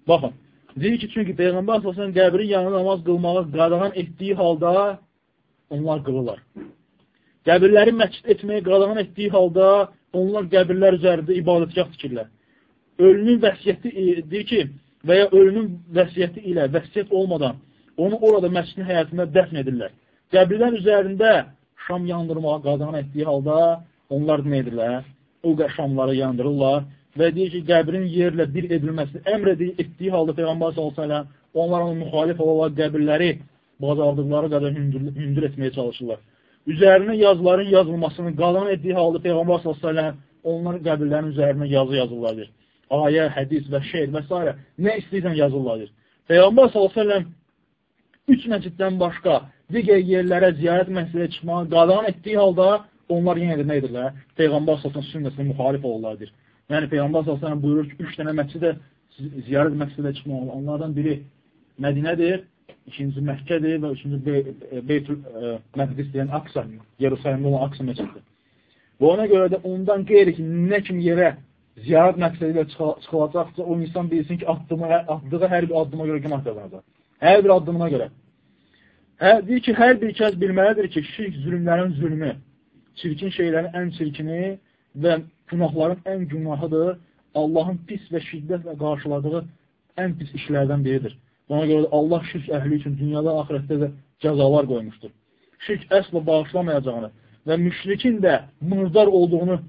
Baxın, Deyir ki, çünki Peyğəmbər əsasən qəbrin yanına namaz qılmağı qadağan etdiyi halda onlar qılırlar. Qəbirləri məscid etməyi qadağan etdiyi halda onlar qəbirlər üzərində ibadətgah tikirlər. Ölünün vəsiyyəti deyir ki, və ya ölünün vəsiyyəti ilə vəsiyyət olmadan onu orada məscidin həyatında dəfn edirlər. Qəbirlər üzərində şam yandırmağa qadağan etdiyi halda onlar nə edirlər? O şamları yandırırlar və deyir ki, qəbrin yerlə bir edilməsini əmr etdiyi halda Peyğəmbər s.ə.v onlar ona müxalif olaraq qəbirləri bacardıqları qədər hündür, hündür etməyə çalışırlar. Üzərinə yazıların yazılmasını qalan etdiyi halda Peyğəmbər s.ə.v onların qəbirlərin üzərinə yazı yazırlardır. Ayə, hədis və şeir və s. nə istəyirsən yazırlardır. Peyğəmbər s.ə.v üç məciddən başqa digər yerlərə ziyarət məsələyə çıxmağı qalan etdiyi halda onlar yenə də nə edirlər? Peyğəmbər s.ə.v sünnəsinə müxalif olurlardır. Yəni Peyğəmbər sallallahu buyurur ki, üç dənə məscidə ziyarət məqsədə çıxmaq olur. Onlardan biri Mədinədir, ikinci Məkkədir və üçüncü Be Beytül Məqdis deyən Aqsa, Yerusəlimdə olan Aqsa məscididir. Və ona görə də ondan qeyri ki, nə kimi yerə ziyarət məqsədi ilə çıxılacaqsa, o insan bilsin ki, atdığı, atdığı hər bir addıma görə günah qazanacaq. Hər bir addımına görə. Hə, deyir ki, hər bir kəs bilməlidir ki, şirk zülmlərin zülmü, çirkin şeylərin ən çirkini və günahların ən günahıdır, Allahın pis və şiddətlə qarşıladığı ən pis işlərdən biridir. Ona görə də Allah şirk əhli üçün dünyada, ahirətdə də cəzalar qoymuşdur. Şirk əslə bağışlamayacağını və müşrikin də mırdar olduğunu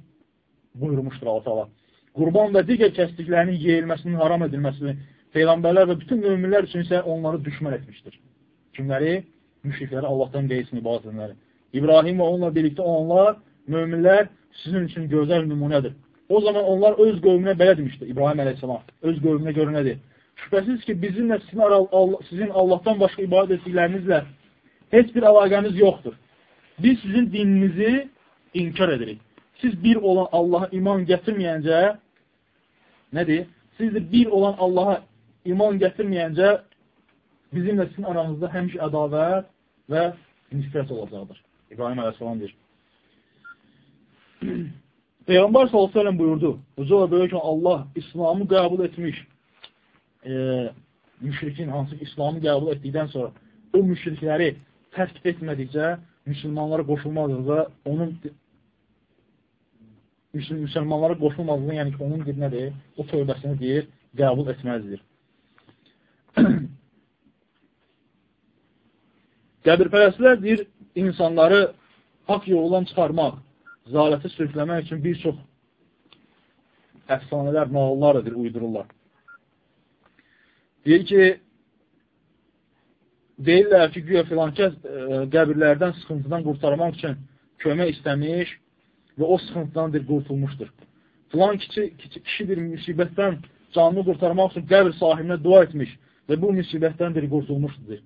buyurmuşdur Allah-u Qurban və digər kəsdiklərinin yeyilməsinin haram edilməsini Peyğəmbərlər və bütün müminlər üçün isə onları düşmən etmişdir. Kimləri? Müşrikləri Allahdan qeysin ibadətləri. İbrahim və onunla birlikdə onlar, müminlər sizin üçün gözəl nümunədir. O zaman onlar öz qövmünə belə demişdi, İbrahim əleyhissalam, öz qövmünə görə nədir? Şübhəsiz ki, bizimlə sizin, sizin Allahdan başqa ibadət etdiklərinizlə heç bir əlaqəmiz yoxdur. Biz sizin dininizi inkar edirik. Siz bir olan Allaha iman gətirməyəncə, nədir? Siz də bir olan Allaha iman gətirməyəncə bizimlə sizin aranızda həmişə ədavət və nifrət olacaqdır. İbrahim əleyhissalam deyir. Peyğəmbər s.ə.v buyurdu, Uca və böyük Allah İslamı qəbul etmiş e, müşrikin hansı İslamı qəbul etdikdən sonra o müşrikləri tərk etmədikcə müsəlmanlara qoşulmazlıqda onun müsəlmanlara qoşulmazlığı, yəni ki, onun bir nədir? O tövbəsini deyir, qəbul etməzdir. Qəbirpərəslər deyir, insanları haq yoldan çıxarmaq, zaləti sürükləmək üçün bir çox əfsanələr, nağıllar edir, uydururlar. Deyir ki, deyirlər ki, güya filan kəs e, qəbirlərdən sıxıntıdan qurtarmaq üçün kömək istəmiş və o sıxıntıdan bir qurtulmuşdur. filan kişi, kişi, kişi bir müsibətdən canını qurtarmaq üçün qəbr sahibinə dua etmiş və bu müsibətdən bir qurtulmuşdur.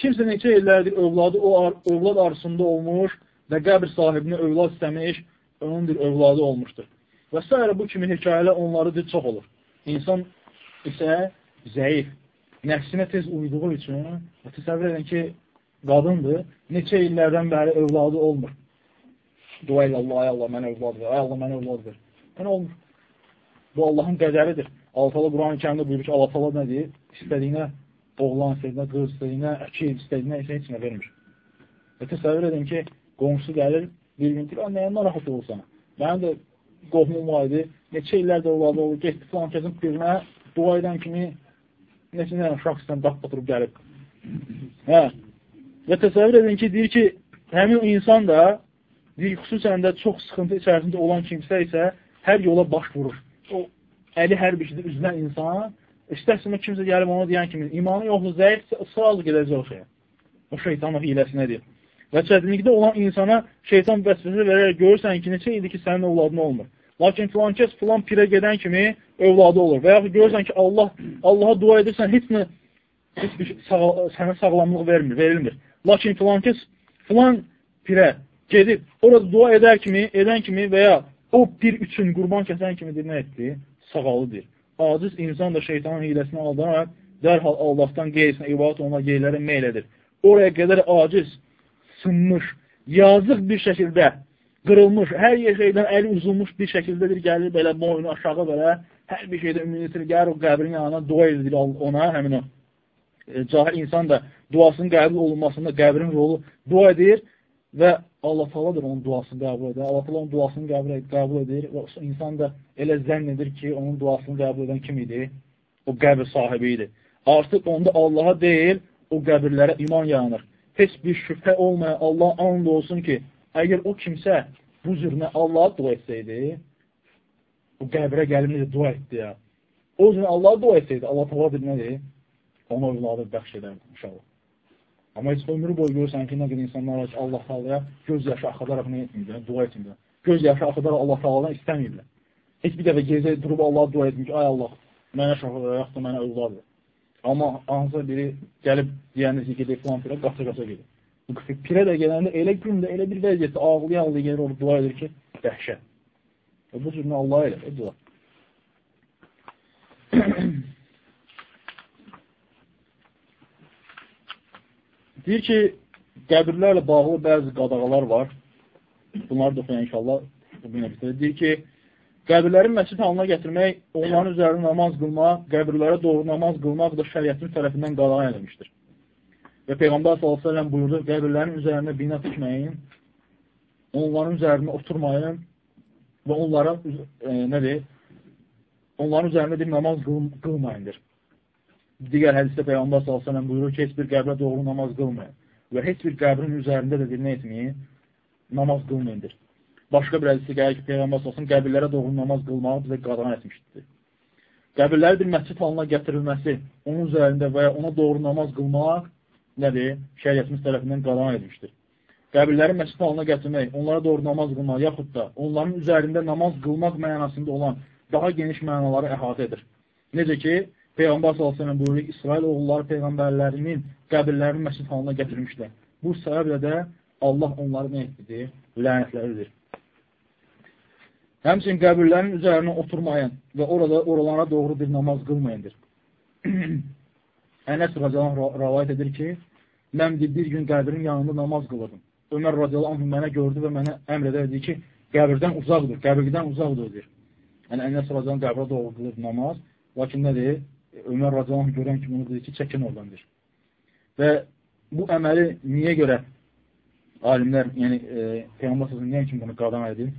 Kimsə neçə illərdir övladı o ar övlad arzusunda olmuş və qəbr sahibinə övlad istəmiş, onun bir övladı olmuşdur. Və s. bu kimi hekayələr onları çox olur. İnsan isə zəif, nəfsinə tez uyduğu üçün təsəvvür edin ki, qadındır, neçə illərdən bəri övladı olmur. Dua ilə Allah, ay Allah, mənə övlad ver, ay Allah, mənə övlad ver. Yəni olmur. Bu Allahın qədəridir. Allah-u Quran-ı kərimdə buyurur ki, Allah-u nə deyir? İstədiyinə oğlan, istədiyinə qız, istədiyinə əkil, istədiyinə isə heç nə vermir. Və təsəvvür edin ki, qonşusu gəlir, bir gün deyir, nəyə narahat olursan? Mənim də qohumum var idi, neçə illərdə övladı olur, getdi filan kəsin birinə dua edən kimi neçə nə uşaq istən daq batırıb gəlib. Hə. Və təsəvvür edin ki, deyir ki, həmin insan da deyir, xüsusən də çox sıxıntı içərisində olan kimsə isə hər yola baş vurur. O əli hər bir şeydə üzülən insan, istəsin kimsə gəlib ona deyən kimi, imanı yoxdur, zəif, sıralıq gedəcək o şeyə. O şeytanın hiləsinədir. Və çətinlikdə olan insana şeytan vəsvəsə verərək görürsən ki, neçə ildir ki, sənin övladın olmur. Lakin filan kəs filan pirə gedən kimi övladı olur. Və yaxud görürsən ki, Allah Allaha dua edirsən, heç nə heç bir sağ, sənə sağlamlıq vermir, verilmir. Lakin filan kəs filan pirə gedib orada dua edər kimi, edən kimi və ya o pir üçün qurban kəsən kimi nə etdi? Sağalıdır. Aciz insan da şeytanın hiləsinə aldanaraq dərhal Allahdan qeyrisinə ibadət ona qeyrilərə meyl edir. Oraya qədər aciz, sınmış, yazıq bir şəkildə qırılmış, hər şeydən əli uzulmuş bir şəkildədir, gəlir belə boynu aşağı belə, hər bir şeydə ümumiyyətlə gəlir o qəbrin yanına dua edir ona, həmin o e, cahil insan da duasının qəbul olunmasında qəbrin rolu dua edir və Allah taladır onun duasını qəbul edir. Allah tala onun duasını qəbul, qəbul edir və insan da elə zənn edir ki, onun duasını qəbul edən kim idi? O qəbir sahibi idi. Artıq onda Allaha deyil, o qəbirlərə iman yaranır. Heç bir şübhə olmayan Allah and olsun ki, Əgər o kimsə bu cürünə Allah dua etsəydi, bu qəbrə gəlib necə dua etdi ya, o cürünə Allah dua etsəydi, Allah tala bir nədir? Ona övladı bəxş edərdi, inşallah. Amma heç ömrü boyu görürsən ki, nə qədər insanlar var ki, Allah talaya göz yaşı axıdaraq nə etməyirlər, dua etməyirlər. Göz yaşı axıdaraq Allah taladan istəməyirlər. Heç bir dəfə gecə durub Allah dua etmir ki, ay Allah, mənə şahıdır, yaxud da mənə övlad ver. Amma hansısa biri gəlib deyəndə ki, gedək filan firə, qaça-qaça gedir. Pirə də gələndə elə gündə, elə bir vəziyyətdə ağlaya-ağlaya gelir, orada dua edir ki, dəhşət. Və bu cürünə Allah elə, dua. Deyir ki, qəbirlərlə bağlı bəzi qadağalar var. Bunları da inşallah. Deyir ki, qəbirlərin məscid halına gətirmək, onların üzərində namaz qılmaq, qəbirlərə doğru namaz qılmaq da şəriyyətin tərəfindən qadağa edilmişdir. Və Peyğəmbər s.ə.v buyurdu, qəbirlərin üzərində bina tikməyin, onların üzərində oturmayın və onlara, e, nədir, onların üzərində bir namaz qıl, qılmayındır. Digər hədisdə Peyğəmbər s.ə.v buyurur ki, heç bir qəbrə doğru namaz qılmayın və heç bir qəbrin üzərində də nə etməyin, namaz qılmayındır. Başqa bir hədisdə gəlir ki, Peyğəmbər s.ə.v qəbirlərə doğru namaz qılmağı bizə qadağan etmişdir. Qəbirləri bir məscid halına gətirilməsi, onun üzərində və ya ona doğru namaz qılmaq nədir? Şəriyyətimiz tərəfindən qadağan edilmişdir. Qəbirləri məscid halına gətirmək, onlara doğru namaz qılmaq, yaxud da onların üzərində namaz qılmaq mənasında olan daha geniş mənaları əhatə edir. Necə ki, Peyğəmbər s.ə.v buyuruyor, İsrail oğulları Peyğəmbərlərinin qəbirlərini məscid halına gətirmişlər. Bu səbəblə də Allah onları nə etdidir? Lənətləridir. Həmçin qəbirlərin üzərinə oturmayın və orada oralara doğru bir namaz qılmayındır. Ənəs radiyallahu rəvayət edir ki, mən bir gün qəbrin yanında namaz qılırdım. Ömər radiyallahu mənə gördü və mənə əmr edərdi ki, qəbirdən uzaqdır, qəbirdən uzaqdır deyir. Yəni Ənəs radiyallahu qəbrə doğru qılır namaz, lakin nədir? Ömər radiyallahu görən ki, bunu deyir ki, çəkin oradan deyir. Və bu əməli niyə görə alimlər, yəni e, Peyğəmbər sözü niyə kimi bunu qadan edir?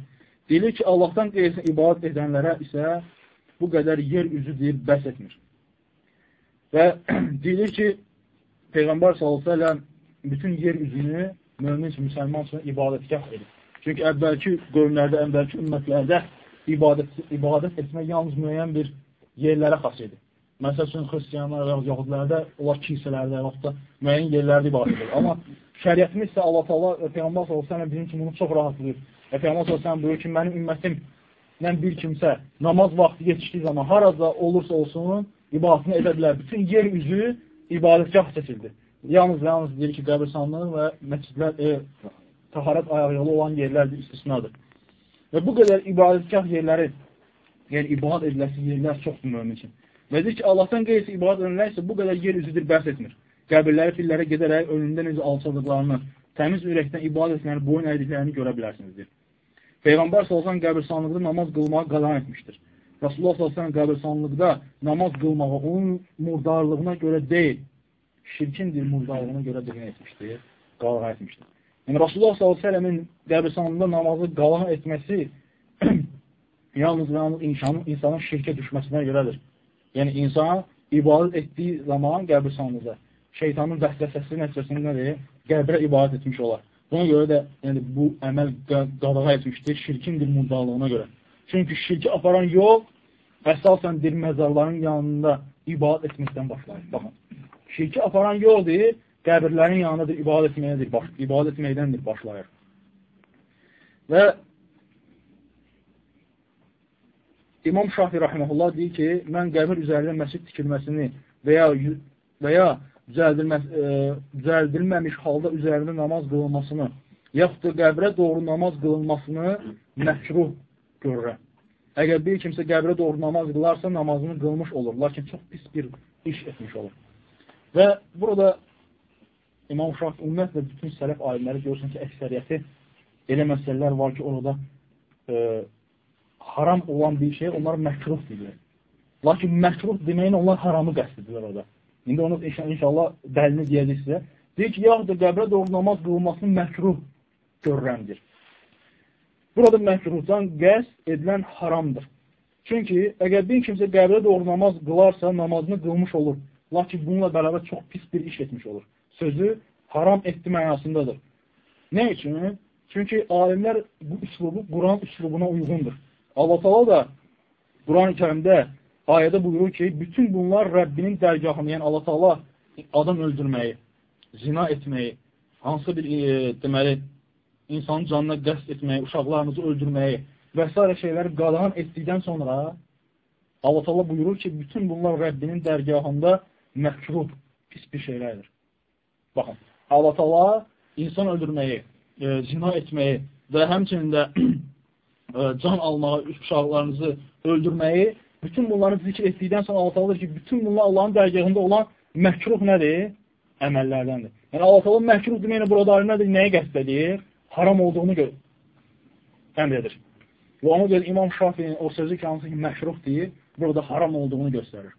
Deyilir ki, Allahdan qeyrisinə ibadət edənlərə isə bu qədər yer üzü deyib bəs etmir. Və deyilir ki, Peyğəmbər s.ə.v bütün yer üzünü mömin üçün, müsəlman üçün ibadətgah edir. Çünki əvvəlki qövmlərdə, əvvəlki ümmətlərdə ibadət, ibadət etmək yalnız müəyyən bir yerlərə xas idi. Məsəl üçün, xristiyanlar və yahudilərdə, onlar kilsələrdə, yaxud da müəyyən yerlərdə ibadət edir. Amma şəriyyətimiz isə Allah Allah Peyğəmbər s.ə.v bizim üçün bunu çox rahatlayır. Və Peyğəmbər s.ə.v buyurur ki, mənim ümmətim ilə bir kimsə namaz vaxtı yetişdiyi zaman harada olursa olsun ibadətini edə bilər. Bütün yer üzü ibadətgah seçildi. Yalnız yalnız deyir ki, qəbirstanlıq və məscidlər, e, taharət ayağı olan yerlərdir, istisnadır. Və bu qədər ibadətgah yerləri, yəni ibadət ediləsi yerlər çoxdur mömin üçün. Və deyir ki, Allahdan qeyrisi ibadət edənlər isə bu qədər yer üzüdür, bəhs etmir. Qəbirləri fillərə gedərək önündə necə alçadıqlarını, təmiz ürəkdən ibadət etməni, boyun əydiklərini görə bilərsinizdir. Peyğəmbər salsan qəbirstanlıqda namaz qılmağı qalan etmişdir. Rasulullah salsan qəbirstanlıqda namaz qılmağı onun murdarlığına görə deyil, şirkindir murdarlığına görə deyil etmişdir, qalan etmişdir. Yəni, Rasulullah s.ə.v-in qəbirstanında namazı qalan etməsi yalnız və yalnız insanın, insanın şirkə düşməsinə görədir. Yəni, insan ibadət etdiyi zaman qəbirstanlıqda şeytanın vəsvəsəsi nəticəsində nədir? Qəbrə ibadət etmiş olar. Buna görə də yəni, bu əməl qadağa etmişdir, şirkindir murdalığına görə. Çünki şirki aparan yol əsasən dir məzarların yanında ibadət etməkdən başlayır. Baxın, şirki aparan yol deyir, qəbirlərin yanındadır, ibadət etməkdəndir, baş, ibadət etməkdəndir, başlayır. Və İmam Şafi Rahiməhullah deyir ki, mən qəbir üzərində məscid tikilməsini və ya, və ya düzəldilmə, e, düzəldilməmiş halda üzərində namaz qılınmasını, yaxud da qəbrə doğru namaz qılınmasını məhkruh görürəm. Əgər bir kimsə qəbrə doğru namaz qılarsa, namazını qılmış olur, lakin çox pis bir iş etmiş olur. Və burada İmam Şafi ümumiyyətlə bütün sələf alimləri görürsən ki, əksəriyyəti elə məsələlər var ki, orada e, haram olan bir şey onlar məkruh deyirlər. Lakin məkruh deməyin onlar haramı qəsd edirlər orada. İndi onu inşallah dəlini deyəcək sizə. Deyir ki, yaxud da qəbrə doğru namaz qılınmasını məkruh görürəmdir. Burada məkruhdan qəsd edilən haramdır. Çünki əgər bir kimsə qəbrə doğru namaz qılarsa, namazını qılmış olur. Lakin bununla bərabər çox pis bir iş etmiş olur sözü haram etdi mənasındadır. Nə üçün? Çünki alimlər bu üslubu Quran üslubuna uyğundur. Allah Taala da Quran-ı Kərimdə ayədə buyurur ki, bütün bunlar Rəbbinin dərgahını, yəni Allah Taala adam öldürməyi, zina etməyi, hansı bir e, deməli insanın canına qəsd etməyi, uşaqlarınızı öldürməyi və s. şeyləri qadağan etdikdən sonra Allah Taala buyurur ki, bütün bunlar Rəbbinin dərgahında məkruh, pis bir şeylərdir. Baxın, Allah Taala insan öldürməyi, e, zina etməyi və həmçinin də can almağı, uşaqlarınızı öldürməyi, bütün bunları zikr etdikdən sonra Allah Taala ki, bütün bunlar Allahın dərgahında olan məhkruh nədir? Əməllərdəndir. Yəni Allah Taala məhkruh deməklə burada nədir? Nəyə qəsd edir? Haram olduğunu gör. Əmr edir. Və ona görə İmam Şafinin o sözü ki, hansı ki, məhkruh deyir, burada haram olduğunu göstərir.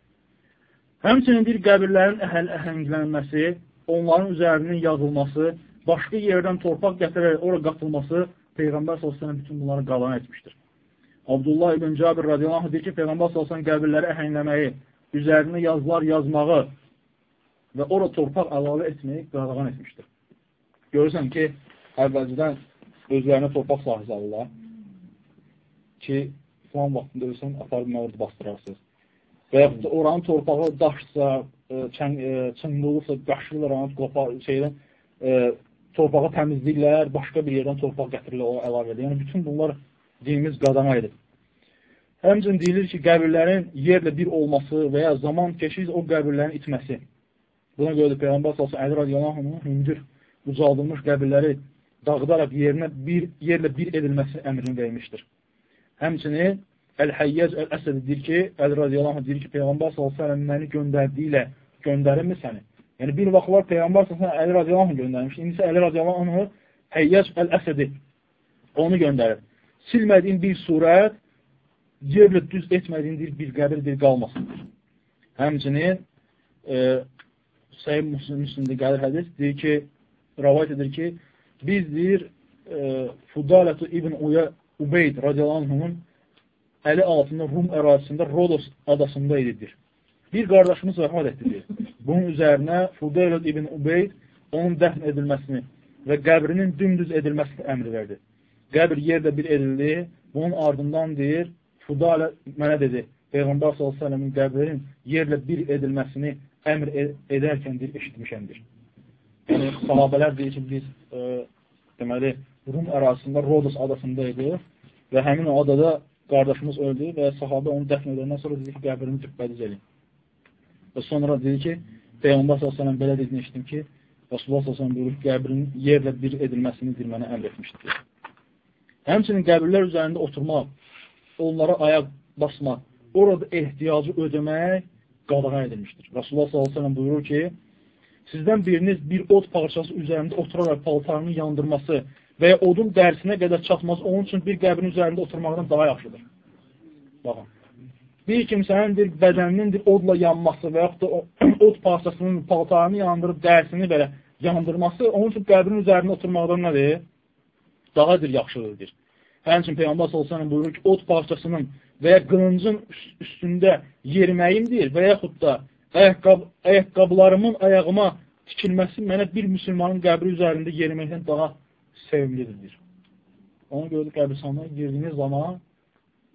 Həmçinin bir qəbirlərin əhəl əhənglənməsi, onların üzərinin yazılması, başqa yerdən torpaq gətirərək ora qatılması Peyğəmbər s.ə.v bütün bunları qalan etmişdir. Abdullah ibn Cabir radiyallahu deyir ki, Peyğəmbər s.ə.v qəbirləri əhəngləməyi, üzərinə yazılar yazmağı və ora torpaq əlavə etməyi qadağan etmişdir. Görürsən ki, əvvəlcədən özlərinə torpaq sahisi alırlar ki, filan vaxtında ölsən, aparıb orada bastırarsınız. Və yaxud da oranın torpağı daşsa, çınqı olursa, qaşırlar, onu qopar, şeydən, e, torpağı təmizləyirlər, başqa bir yerdən torpaq gətirirlər o əlavə edir. Yəni, bütün bunlar dinimiz qadama edir. Həmçin deyilir ki, qəbirlərin yerlə bir olması və ya zaman keçir o qəbirlərin itməsi. Buna görə də Peyğəmbər sallallahu Əli radiyallahu hündür, ucaldılmış qəbirləri dağıdaraq yerinə bir, yerlə bir edilməsi əmrini vermişdir. Həmçinin Əl-Həyyəc Əl-Əsəd deyir ki, Əl radiyallahu deyir ki, Peyğəmbər s.ə.v məni göndərdiyi ilə göndərirmi səni? Yəni, bir vaxtlar Peyğəmbər s.ə.v Əli radiyallahu göndərmiş. İndi isə Əli radiyallahu Həyyəc Əl-Əsədi onu göndərir. Silmədiyin bir surət, yerlə düz etmədiyin bir, bir qəbirdir, qalmasındır. Həmçinin e, Səyyid Müslimdə gəlir hədis, deyir ki, rəvayət edir ki, biz deyir, e, Fudalətü İbn Ubeyd radiyallahu əli altında Rum ərazisində Rodos adasında ididir. Bir qardaşımız vəfat etdi. Bunun üzərinə Fudayl ibn Ubeyd onun dəfn edilməsini və qəbrinin dümdüz edilməsini əmr verdi. Qəbr yerdə bir edildi. Bunun ardından deyir, Fudayl mənə dedi, Peyğəmbər s.ə.v-in qəbrinin yerlə bir edilməsini əmr edərkən deyir, eşitmişəmdir. Yəni, sahabələr deyir ki, biz e, deməli, Rum ərazisində Rodos adasında idik və həmin o adada qardaşımız öldü və sahabə onu dəfn edəndən sonra dedi ki, qəbrini cübbədiz edin. Və sonra dedi ki, Peyğəmbər s.ə.v belə dediyini eşitdim ki, Rasulullah s.ə.v buyurur, qəbrinin yerlə bir edilməsini mənə əmr etmişdir. Həmçinin qəbirlər üzərində oturmaq, onlara ayaq basmaq, orada ehtiyacı ödəmək qadağan edilmişdir. Rasulullah s.ə.v buyurur ki, sizdən biriniz bir od parçası üzərində oturaraq paltarını yandırması və ya odun dərsinə qədər çatmaz, onun üçün bir qəbrin üzərində oturmaqdan daha yaxşıdır. Baxın. Bir kimsənin bir bədəninin bir odla yanması və yaxud da od parçasının paltarını yandırıb dərsini belə yandırması, onun üçün qəbrin üzərində oturmaqdan nədir? Daha bir yaxşılıqdır. Həmçin Peyğəmbər sallallahu buyurur ki, od parçasının və ya qılıncın üstündə yeriməyimdir və yaxud da ayaqqab ayaqqabılarımın ayağıma tikilməsi mənə bir müsəlmanın qəbri üzərində yeriməkdən daha sevimlidir. Ona görə də qəbristanlığa girdiyiniz zaman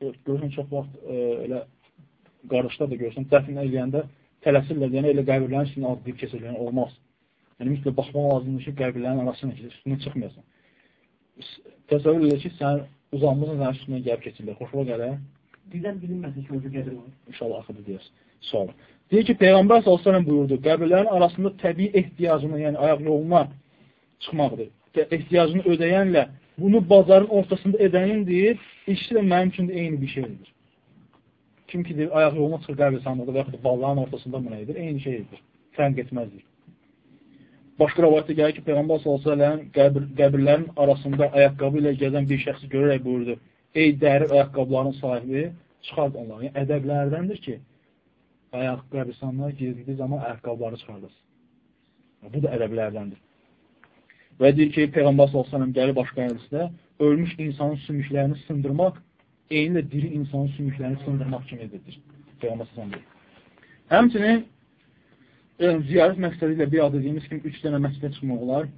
görürsən çox vaxt e, elə qarışda da görürsən, dəfn eləyəndə tələsirlər, yəni elə qəbirlərin üstünə adlayıb keçirlər, yəni olmaz. Yəni mütləq baxmaq lazımdır ki, qəbirlərin arasına keçir, üstündən çıxmayasın. Təsəvvür edir ki, sən uzanmısan, sənin üstündən gəlib keçirlər. Xoşuma gələr. Birdən bilinməsin ki, orada qəbir var. İnşallah axıda deyəsin. Sual. Deyir ki, Peyğəmbər s.ə.v buyurdu, qəbirlərin arasında təbii ehtiyacını, yəni ayaq yoluna çıxmaqdır ehtiyacını ödəyənlə bunu bazarın ortasında edənin deyir, ikisi də mənim üçün də eyni bir şeydir. Kim ki deyir, ayaq yoluna çıxır qəbristanlıqda və yaxud da bazarın ortasında bu nə edir? Eyni şeydir. Fərq etməzdir. Başqa rəvayətdə gəlir ki, Peyğəmbər s.ə.v qəbir, qəbirlərin arasında ayaqqabı ilə gəzən bir şəxsi görərək buyurdu, ey dəri ayaqqabıların sahibi, çıxart onları. Yəni, ədəblərdəndir ki, ayaq qəbristanlığa girdiyi zaman ayaqqabıları çıxardasın. Bu da ədəblərdəndir. Və deyir ki, Peyğəmbər s.ə.v gəlir başqa hədisdə, ölmüş insanın sümüklərini sındırmaq, eyni də diri insanın sümüklərini sındırmaq kimidir. Peyğəmbər s.ə.v Həmçinin e, ziyarət məqsədi ilə bir adı dediyimiz kimi üç dənə məscidə çıxmaq olar.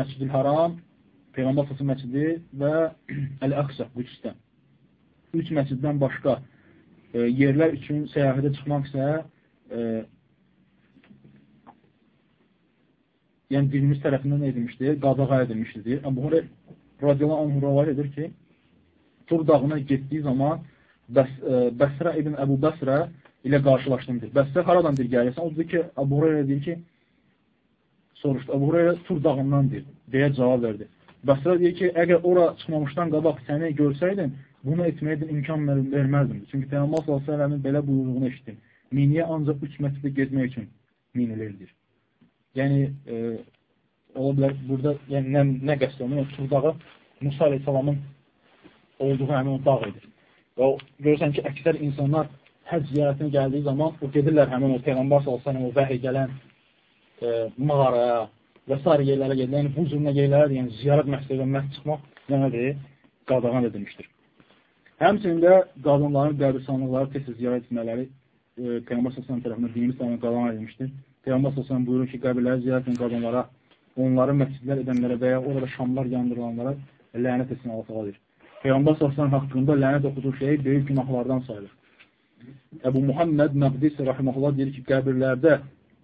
Məscid-ül Haram, Peyğəmbər s.ə.v məscidi və bu üçdən. Üç məsciddən başqa e, yerlər üçün səyahətə çıxmaq isə e, yəni dinimiz tərəfindən edilmişdir, qadağa edilmişdir. Əbu Hurey radiyallahu anh rəvayət edir ki, Tur dağına getdiyi zaman Bəs, ə, e, Bəsrə ibn Əbu Bəsrə ilə qarşılaşdımdır. Bəsrə haradandır gəlirsən? O deyir ki, Əbu Hureyra deyir ki, soruşdu. Əbu Hureyra Tur dağındandır, deyə cavab verdi. Bəsrə deyir ki, əgər ora çıxmamışdan qabaq səni görsəydin, bunu etməyə imkan verməzdim. Çünki Peyğəmbər s.ə.v-in belə buyurduğunu eşitdim. Miniyə ancaq 3 metrdə gezmək üçün minilirdir. Yəni, e, ola bilər, burada yəni, nə, nə qəsd olunur? Yəni, Turdağı Musa aleyhissalamın olduğu həmin o dağ edir. Və görürsən ki, əksər insanlar həc ziyarətinə gəldiyi zaman o gedirlər həmin o Peyğəmbər salsan o vəhiy gələn e, mağaraya və s. yerlərə gedirlər. Yəni, bu cürünə yerlərə yəni, ziyarət məqsədi və məhz çıxmaq nədir? Qadağan edilmişdir. Həmçinin də qadınların qəbristanlıqları tez-tez ziyarət etmələri e, Peyğəmbər salsan tərəfindən dinimiz tərəfindən qadağan edilmişdir. Peyğəmbər sallallahu buyurur ki, qəbirləri ziyarət edən qadınlara, onları məscidlər edənlərə və ya orada şamlar yandırılanlara lənət etsin Allah təala. Peyğəmbər sallallahu haqqında lənət oxuduğu şey böyük günahlardan sayılır. Əbu Muhammed Məqdis rahimehullah deyir ki, qəbirlərdə,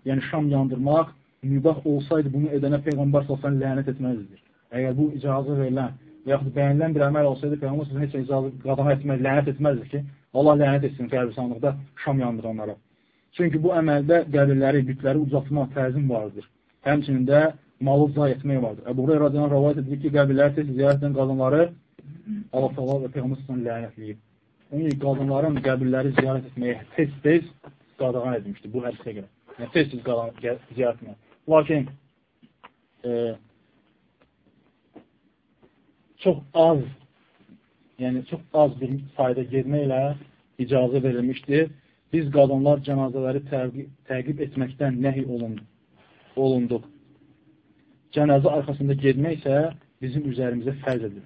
yəni şam yandırmaq mübah olsaydı bunu edənə Peyğəmbər sallallahu lənət etməzdir. Əgər bu icazə verilən və yaxud bəyənilən bir əməl olsaydı Peyğəmbər sallallahu heç icazə qadağan etməz, lənət etməzdi ki, Allah lənət etsin qəbirstanlıqda şam yandıranlara. Çünki bu əməldə qəbirləri, bütləri uzatmaq təzim vardır. Həmçinin də malı zay etmək vardır. Əbu Hureyra radiyadan rəvayət edilir ki, qəbirləri tez ziyarət edən qadınları Allah təala və Peyğəmbər sallallahu lənətləyib. Onun qadınların qəbirləri ziyarət etməyə tez-tez qadağan edilmişdir bu hədisə görə. Yəni tez-tez ziyarət etmək. Lakin e, çox az, yəni çox az bir sayda getməklə icazə verilmişdir biz qadınlar cənazələri təqib, təqib etməkdən nəhi olunduq. Cənazə arxasında gedmək isə bizim üzərimizə fərz edir.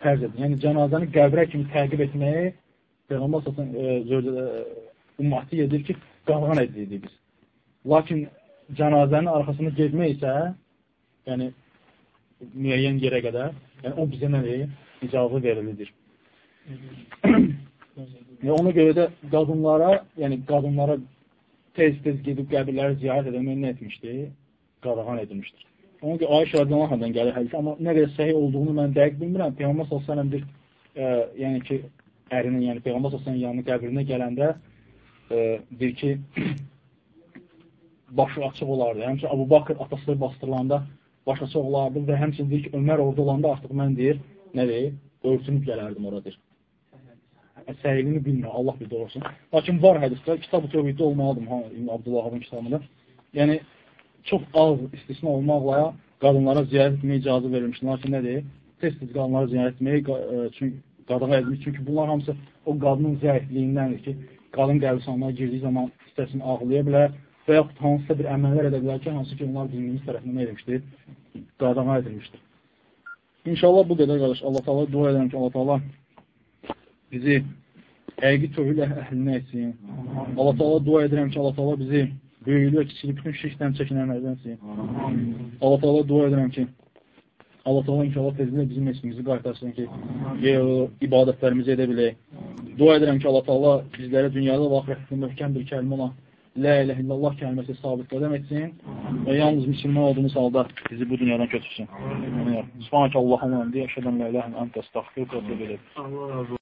Fərz edir. Yəni, cənazəni qəbrə kimi təqib etməyi Peyğəmbər satın e, e, ümmati edir ki, qadğan edirik biz. Lakin cənazənin arxasında gedmək isə yəni, müəyyən yerə qədər, yəni o bizə nə deyir? İcazı verilidir. Və ona görə də qadınlara, yəni qadınlara tez-tez gedib qəbirləri ziyarət edəmək nə etmişdir? Qadağan edilmişdir. Ona görə Ayşə radiyallahu gəlir hədisi, amma nə qədər səhih olduğunu mən dəqiq bilmirəm. Peyğəmbər sallallahu əleyhi e, yəni ki, ərinin, yəni Peyğəmbər sallallahu yanına qəbrinə gələndə e, deyir ki, başı açıq olardı. Həmçinin Abu Bakr atası bastırılanda baş açıq olardı və həmçinin deyir ki, Ömər orada olanda artıq mən deyir, nə deyir, örtünüb gələrdim oradır. Səhilini bilmir, Allah bir doğrusun. Lakin var hədislər, kitab-ı tövhiddə olmalıdır, İbn Abdullahın kitabında. Yəni, çox az istisna olmaqla qadınlara ziyarət etməyə icazə verilmişdir. Lakin nədir? Tez-tez qadınlara ziyarət etməyə, e, çünki qadına edilmiş. Çünki bunlar hamısı o qadının zəifliyindəndir ki, qadın qəbristanlığa girdiyi zaman istəsin ağlaya bilər, və yaxud hansısa bir əməllər edə bilər ki, hansı ki, onlar dinimiz tərəfindən edilmişdir, qadama edilmişdir. İnşallah bu qədər qardaş. Allah Taala dua edirəm ki, Allah Taala bizi həqiqi tövhid əhlinə etsin. Allah Taala dua edirəm ki, Allah Taala bizi böyüklük, kiçilik, bütün şirkdən çəkinənlərdən etsin. Allah Taala dua edirəm ki, Allah Taala inşallah tezliklə bizim ismimizi qaytarsın ki, ibadətlərimizi edə bilək. Dua edirəm ki, Allah Taala bizlərə dünyada və axirətdə möhkəm bir kəlmə olan La ilahe illallah kəlməsi sabit qədəm etsin və yalnız müsəlman olduğumuz halda bizi bu dünyadan götürsün. Subhanək Allah'ın əmdi, əşədən la ilahe əntə əstəxfir və təbil